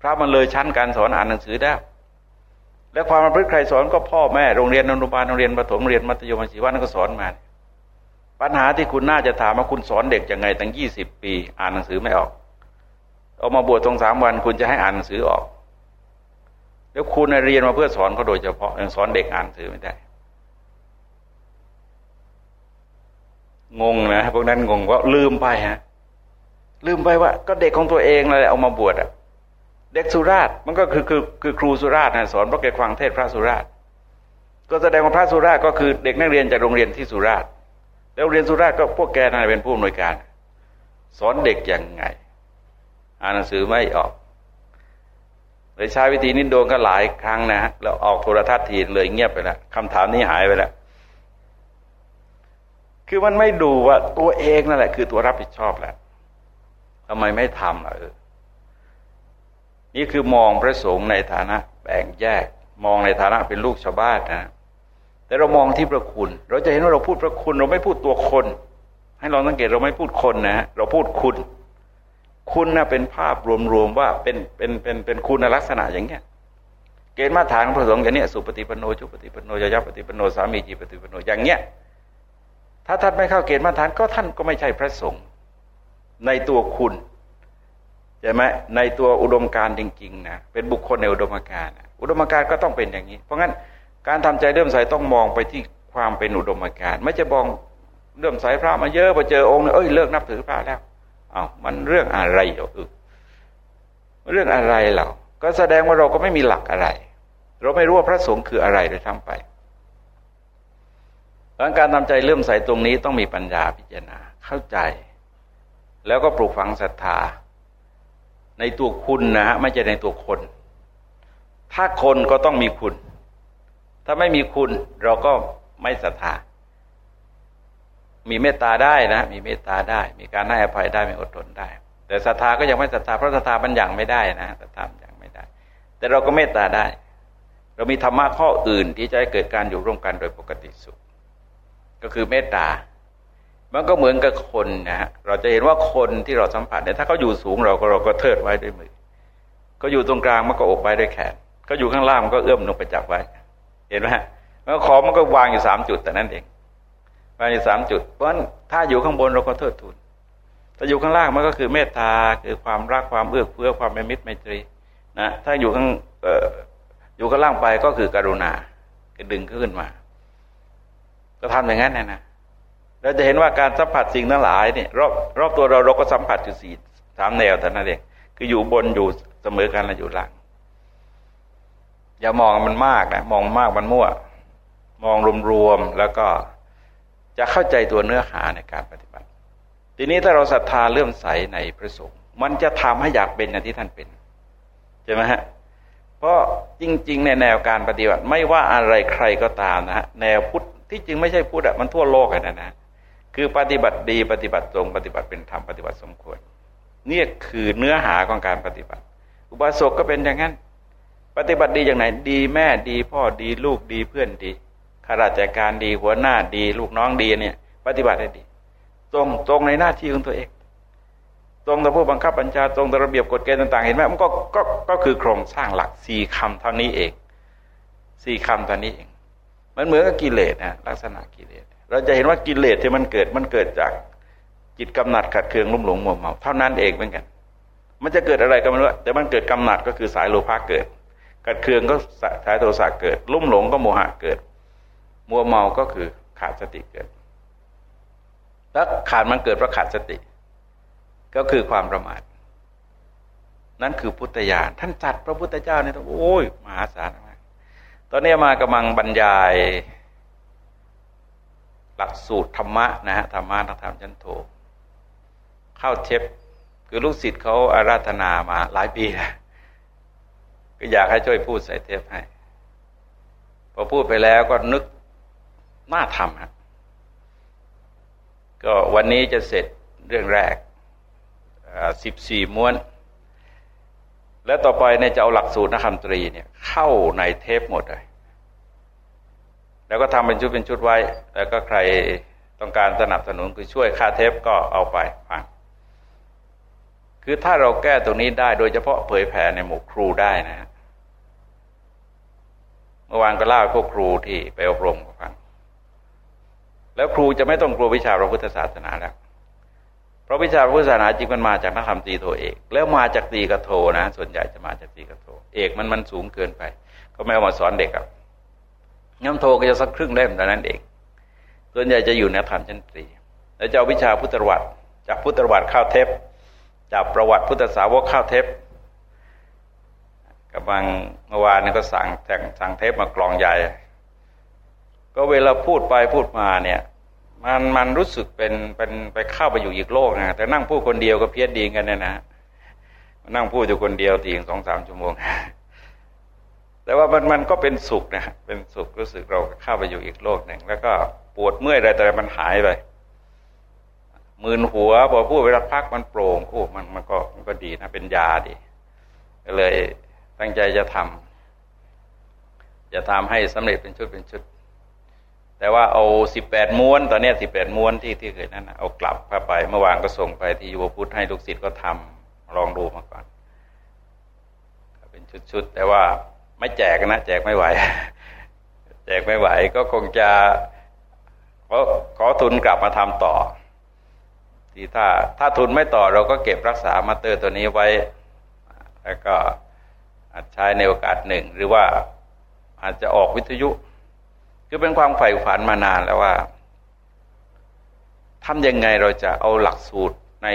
พระมันเลยชั้นการสอนอ่านหนังสือได้ แล้วความประพฤติใครสอนก็พ่อแม่โรงเรียนอนุบาลโรงเรียนประถมโรงเรียนมัธยมศิวานั่นก็สอนมาปัญหาที่คุณน่าจะถามว่าคุณสอนเด็กยังไงตั้งยี่สิบปี อ่านหนังสือไม่ออกเอามาบวชตรงสามวันคุณจะให้อ่านหนังสือออก แล้วคุณเรียนมาเพื่อสอนเขาโดยเฉพาะยังสอนเด็กอ่านหนังสือไม่ได้งงนะพวกนั้นงงว่าลืมไปฮะลืมไปว่า ก็เด็กของตัวเองเลยเอามาบวชอะ เด็กสุราษฎร์มันก็คือคือคือครูสุราษฎร์นะสอนพระเกศฟังเทศพระสุราษฎร์ก็แสดงว่าพระสุราษฎร์ก็คือเด็กนักเรียนจากโรงเรียนที่สุราษฎร์แล้วเรียนสุราษฎร์ก็พวกแกนั่นเป็นผู้อำนวยการ สอนเด็กอย่างไง อ่านหนังสือไม่ออกเลยใช้วิธีนี้โดนก็หลายครั้งนะแล้วออกโทรทัศน์ทีเลยเงียบไปแล้วคำถามนี้หายไปแล้วคือมันไม่ดูว่าตัวเองนั่นแหละ คือตัวรับผิดชอบแหละทำไมไม่ทำล่ะเออ นี่คือมองพระสงฆ์ในฐานะแบ่งแยก มองในฐานะเป็นลูกชาวบ้านนะ แต่เรามองที่พระคุณ เราจะเห็นว่าเราพูดพระคุณ เราไม่พูดตัวคน ให้เราสังเกตเราไม่พูดคนนะ เราพูดคุณ คุณนะเป็นภาพรวมๆว่าเป็นเป็นเป็นเป็นคุณลักษณะอย่างเงี้ยเกณฑ์มาตรฐานของพระสงฆ์อย่างเนี้ยสุปฏิปโนจุปฏิปโนยยปฏิปโนสามีจีปฏิปโนอย่างเงี้ยถ้าท่านไม่เข้าเกณฑ์มาตรฐานก็ท่านก็ไม่ใช่พระสงฆ์ในตัวคุณ ช่ไหมในตัวอุดมการจริงๆนะเป็นบุคคลในอุดมการอุดมการก็ต้องเป็นอย่างนี้ เพราะงั้นการทำใจเริ่มใสต้องมองไปที่ความเป็นอุดมการ ไม่จะมองเริ่มใสพระมาเยอะพอเจอองค์เอ้ยเลิกนับถือพระแล้วอา้าวมันเรื่องอะไรเหรอเรื่องอะไรเหรอก็แสดงว่าเราก็ไม่มีหลักอะไร เราไม่รู้ว่าพระสงฆ์คืออะไรเลยทำไปดังการทำใจเลื่มใสตรงนี้ต้องมีปัญญาพิจารณาเข้าใจ แล้วก็ปลูกฝังศรัทธา ในตัวคุณนะฮะไม่ใช่ในตัวคน ถ้าคนก็ต้องมีคุณ ถ้าไม่มีคุณเราก็ไม่ศรัทธามีเมตตาได้นะ มีเมตตาได้ มีการให้อภัยได้มีอดทนได้ แต่ศรัทธาก็ยังไม่ศรัทธาเพราะศรัทธามันอย่งไม่ได้นะศรัทธาอย่างไม่ได้ แต่เราก็เมตตาได้ เรามีธรรมะข้ออื่นที่จะให้เกิดการอยู่ร่วมกันโดยปกติสุข ก็คือเมตตา มันก็เหมือนกับคนนะฮะเราจะเห็นว่าคนที่เราสัมผัสเนี่ยถ้าเขาอยู่สูงเราก็เราก็เทิดไว้ด้วยมือเขาอยู่ตรงกลางมันก็อกไว้ด้วยแขนเขาอยู่ข้างล่างมันก็เอื้อมลงไปจับไว้ เห็นไหมฮะแล้วขอมันก็วางอยู่สามจุดแต่นั้นเองวางอยู่สามจุด เพราะฉะนั้นถ้าอยู่ข้างบนเราก็เทิดทูนถ้าอยู่ข้างล่างมันก็คือเมตตาคือความรักความเอื้อเฟื้อความเป็นมิตรไมตรีนะถ้าอยู่ข้างเอออยู่ข้างล่างไปก็คือกรุณาดึงขึ้นมา ก็ทำอย่างนั้นนะนะ เราจะเห็นว่าการสัมผัสสิ่งทั้งหลายเนี่ยรอบรอบตัวเราเราก็สัมผัสอยู่สี่สามแนวแต่นั้นเองคืออยู่บนอยู่เสมอกันและอยู่ล่าง อย่ามองมันมากนะมองมากมันมั่ว มองรวมๆแล้วก็จะเข้าใจตัวเนื้อหาในการปฏิบัติ ทีนี้ถ้าเราศรัทธาเลื่อมใสในพระสงฆ์มันจะทำให้อยากเป็นอย่างที่ท่านเป็นใช่ไหมฮะเพราะจริง ๆ ในแนวการปฏิบัติ ไม่ว่าอะไรใครก็ตามนะฮะแนวพุทธที่จริงไม่ใช่พุทธอะมันทั่วโลกนะนะ คือปฏิบัติดีปฏิบัติตรงปฏิบัติเป็นธรรมปฏิบัติสมควรนี่คือเนื้อหาของการปฏิบัติ อุบาสกก็เป็นอย่างนั้น ปฏิบัติดีอย่างไหน ดีแม่ดี พ่อดีลูกดีเพื่อนดีข้าราชการดีหัวหน้าดี ลูกน้องดีเนี่ย ปฏิบัติได้ดี ตรงตรงในหน้าที่ของตัวเอง ตรงต่อผู้บังคับบัญชาตรงต่อระเบียบกฎเกณฑ์ต่าง ๆ เห็นไหมมันก็ก็ก็คือโครงสร้างหลักสี่คำเท่านี้เองสี่คำเท่านี้เอง มันเหมือนกับกิเลสนะลักษณะกิเลส เราจะเห็นว่ากิเลสที่มันเกิดมันเกิดจากจิตกำหนัดขัดเคืองลุ่มหลงมัวเมาเท่านั้นเองเหมือนกัน มันจะเกิดอะไรก็ไม่รู้แต่มันเกิดกำหนัดก็คือสายโลภะเกิด ขัดเคืองก็สายโทสะเกิด ลุ่มหลงก็โมหะเกิด มัวเมาก็คือขาดสติเกิด แล้วขาดมันเกิดเพราะขาดสติ ก็คือความประมาทนั่นคือพุทธญาณท่านจัดพระพุทธเจ้าเนี่ยโอ้ยมหาศาลมากตอนนี้มากำลังบรรยาย หลักสูตรธรรมะนะฮะธรรมะนักธรรมชั้นโทเข้าเทปคือลูกศิษย์เขาอาราธนามาหลายปีแล้วก็อยากให้ช่วยพูดใส่เทปให้ พอพูดไปแล้วก็นึกน่าทำฮะก็วันนี้จะเสร็จเรื่องแรกสิบสี่ม้วน แล้วต่อไปเนี่ยจะเอาหลักสูตรนักธรรมตรีเนี่ยเข้าในเทปหมดเลย แล้วก็ทำเป็นชุดเป็นชุดไว้ แล้วก็ใครต้องการสนับสนุนคือช่วยค่าเทปก็เอาไปฟังคือถ้าเราแก้ตรงนี้ได้โดยเฉพาะเผยแผ่ในหมู่ครูได้นะ เมื่อวานก็เล่าพวกครูที่ไปอบรมฟังแล้วครูจะไม่ต้องกลัววิชาพระพุทธศาสนาแล้วเพราะวิชาพระพุทธศาสนาจริงมันมาจากนักธรรมตีโทเอก แล้วมาจากตีกระโทนะ ส่วนใหญ่จะมาจากตีกระโท เอกมันมันสูงเกินไป ก็ไม่เอามาสอนเด็กครั บน้ำโทก็จะสักครึ่งเล่มแต่นั้นเองส่วนใหญ่จะอยู่ในธรรมชั้นตรีแล้วจะเอาวิชาพุทธวัติจากพุทธวัติเข้าวเทปจากประวัติพุทธสาวกข้าวเทปกำลังเมื่อวานนี้ก็สั่งแต่งสั่งเทปมากลองใหญ่ ก็เวลาพูดไปพูดมาเนี่ย มันมันรู้สึกเป็นเป็นไปเข้าไปอยู่อีกโลกนะแต่นั่งพูดคนเดียวก็เพี้ยนดีกันเนี่ยนะนั่งพูดอยู่คนเดียวตีงสองสามชั่วโมง แต่ว่ามันมันก็เป็นสุขนะเป็นสุขรู้สึกเราเข้าไปอยู่อีกโลกหนึ่งแล้วก็ปวดเมื่อยอะไรแต่มันหายไปมืนหัวพอพูดไปรักพักมันโปร่งโอ้มันมันก็มันก็ดีนะเป็นยาดีก็เลยตั้งใจจะทำจะทำให้สำเร็จเป็นชุดเป็นชุด แต่ว่าเอาสิบแปดม้วน ตอนนี้สิบแปดม้วนที่ที่เคยนั่นเอากลับเข้าไป เมื่อวานก็ส่งไปที่ยูพุทธให้ลูกศิษย์ก็ทำลองดูมาก่อนเป็นชุดๆแต่ว่า ไม่แจกนะแจกไม่ไหว แจกไม่ไหว ก็คงจะขอขอทุนกลับมาทำต่อ ที่ถ้าถ้าทุนไม่ต่อเราก็เก็บรักษามาเตอร์ตัวนี้ไว้ แล้วก็อาจใช้ในโอกาสหนึ่ง หรือว่าอาจจะออกวิทยุ คือเป็นความใฝ่ฝันมานานแล้วว่าทำยังไงเราจะเอาหลักสูตรใน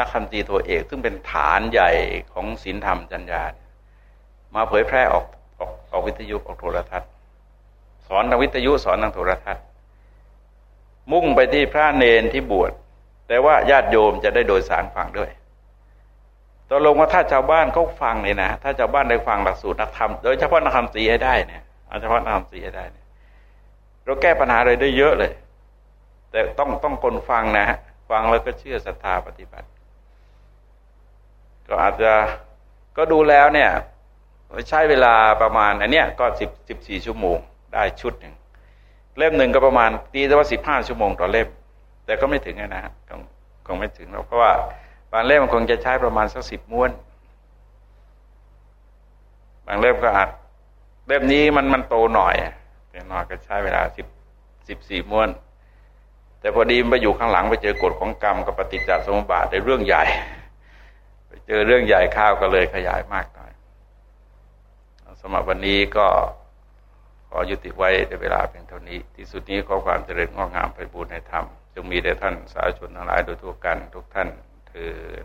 นักธรรมตีตัวเอก ซึ่งเป็นฐานใหญ่ของศีลธรรมจัญญามาเผยแพร่ออก ออกวิทยุออกโทรทัศน์ สอนทางวิทยุสอนทางโทรทัศน์ มุ่งไปที่พระเนนที่บวช แต่ว่าญาติโยมจะได้โดยสารฟังด้วยตกลงว่าถ้าชาวบ้านเขาฟังเนี่ยนะถ้าชาวบ้านได้ฟังหลักสูตรนักธรรมโดยเฉพาะนักธรรมสีให้ได้เนี่ยเอาเฉพาะนักธรรมสีให้ได้เนี่ยเราแก้ปัญหาอะไรได้เยอะเลย แต่ต้องต้องคนฟังนะฟังแล้วก็เชื่อศรัทธาปฏิบัติ ก็อาจจะก็ดูแล้วเนี่ย ใช้เวลาประมาณอันเนี้ยก็สิบสิบสี่ชั่วโมงได้ชุดหนึ่งเล่มหนึ่งก็ประมาณตีแต่ว่าสิบห้าชั่วโมงต่อเล่ม แต่ก็ไม่ถึงนะฮะคงคงไม่ถึงหรอกเพราะว่าบางเล่มมันคงจะใช้ประมาณสักสิบม้วน บางเล่มก็อาจเล่มนี้มันมันโตหน่อยเป็นหน่อยก็ใช้เวลาสิบสิบสี่ม้วน แต่พอดีไปอยู่ข้างหลังไปเจอกฎของกรรมกับปฏิจจสมุปบาทในเรื่องใหญ่ ไปเจอเรื่องใหญ่ข้าวก็เลยขยายมากหน่อย สำหรับวันนี้ก็ขอยุติไว้ในเวลาเพียงเท่านี้ ที่สุดนี้ขอความเจริญงอกงามไปบูรณนธรรมจงมีแด่ท่านสาธุชนทั้งหลายโดยทั่วกันทุกท่านเถิด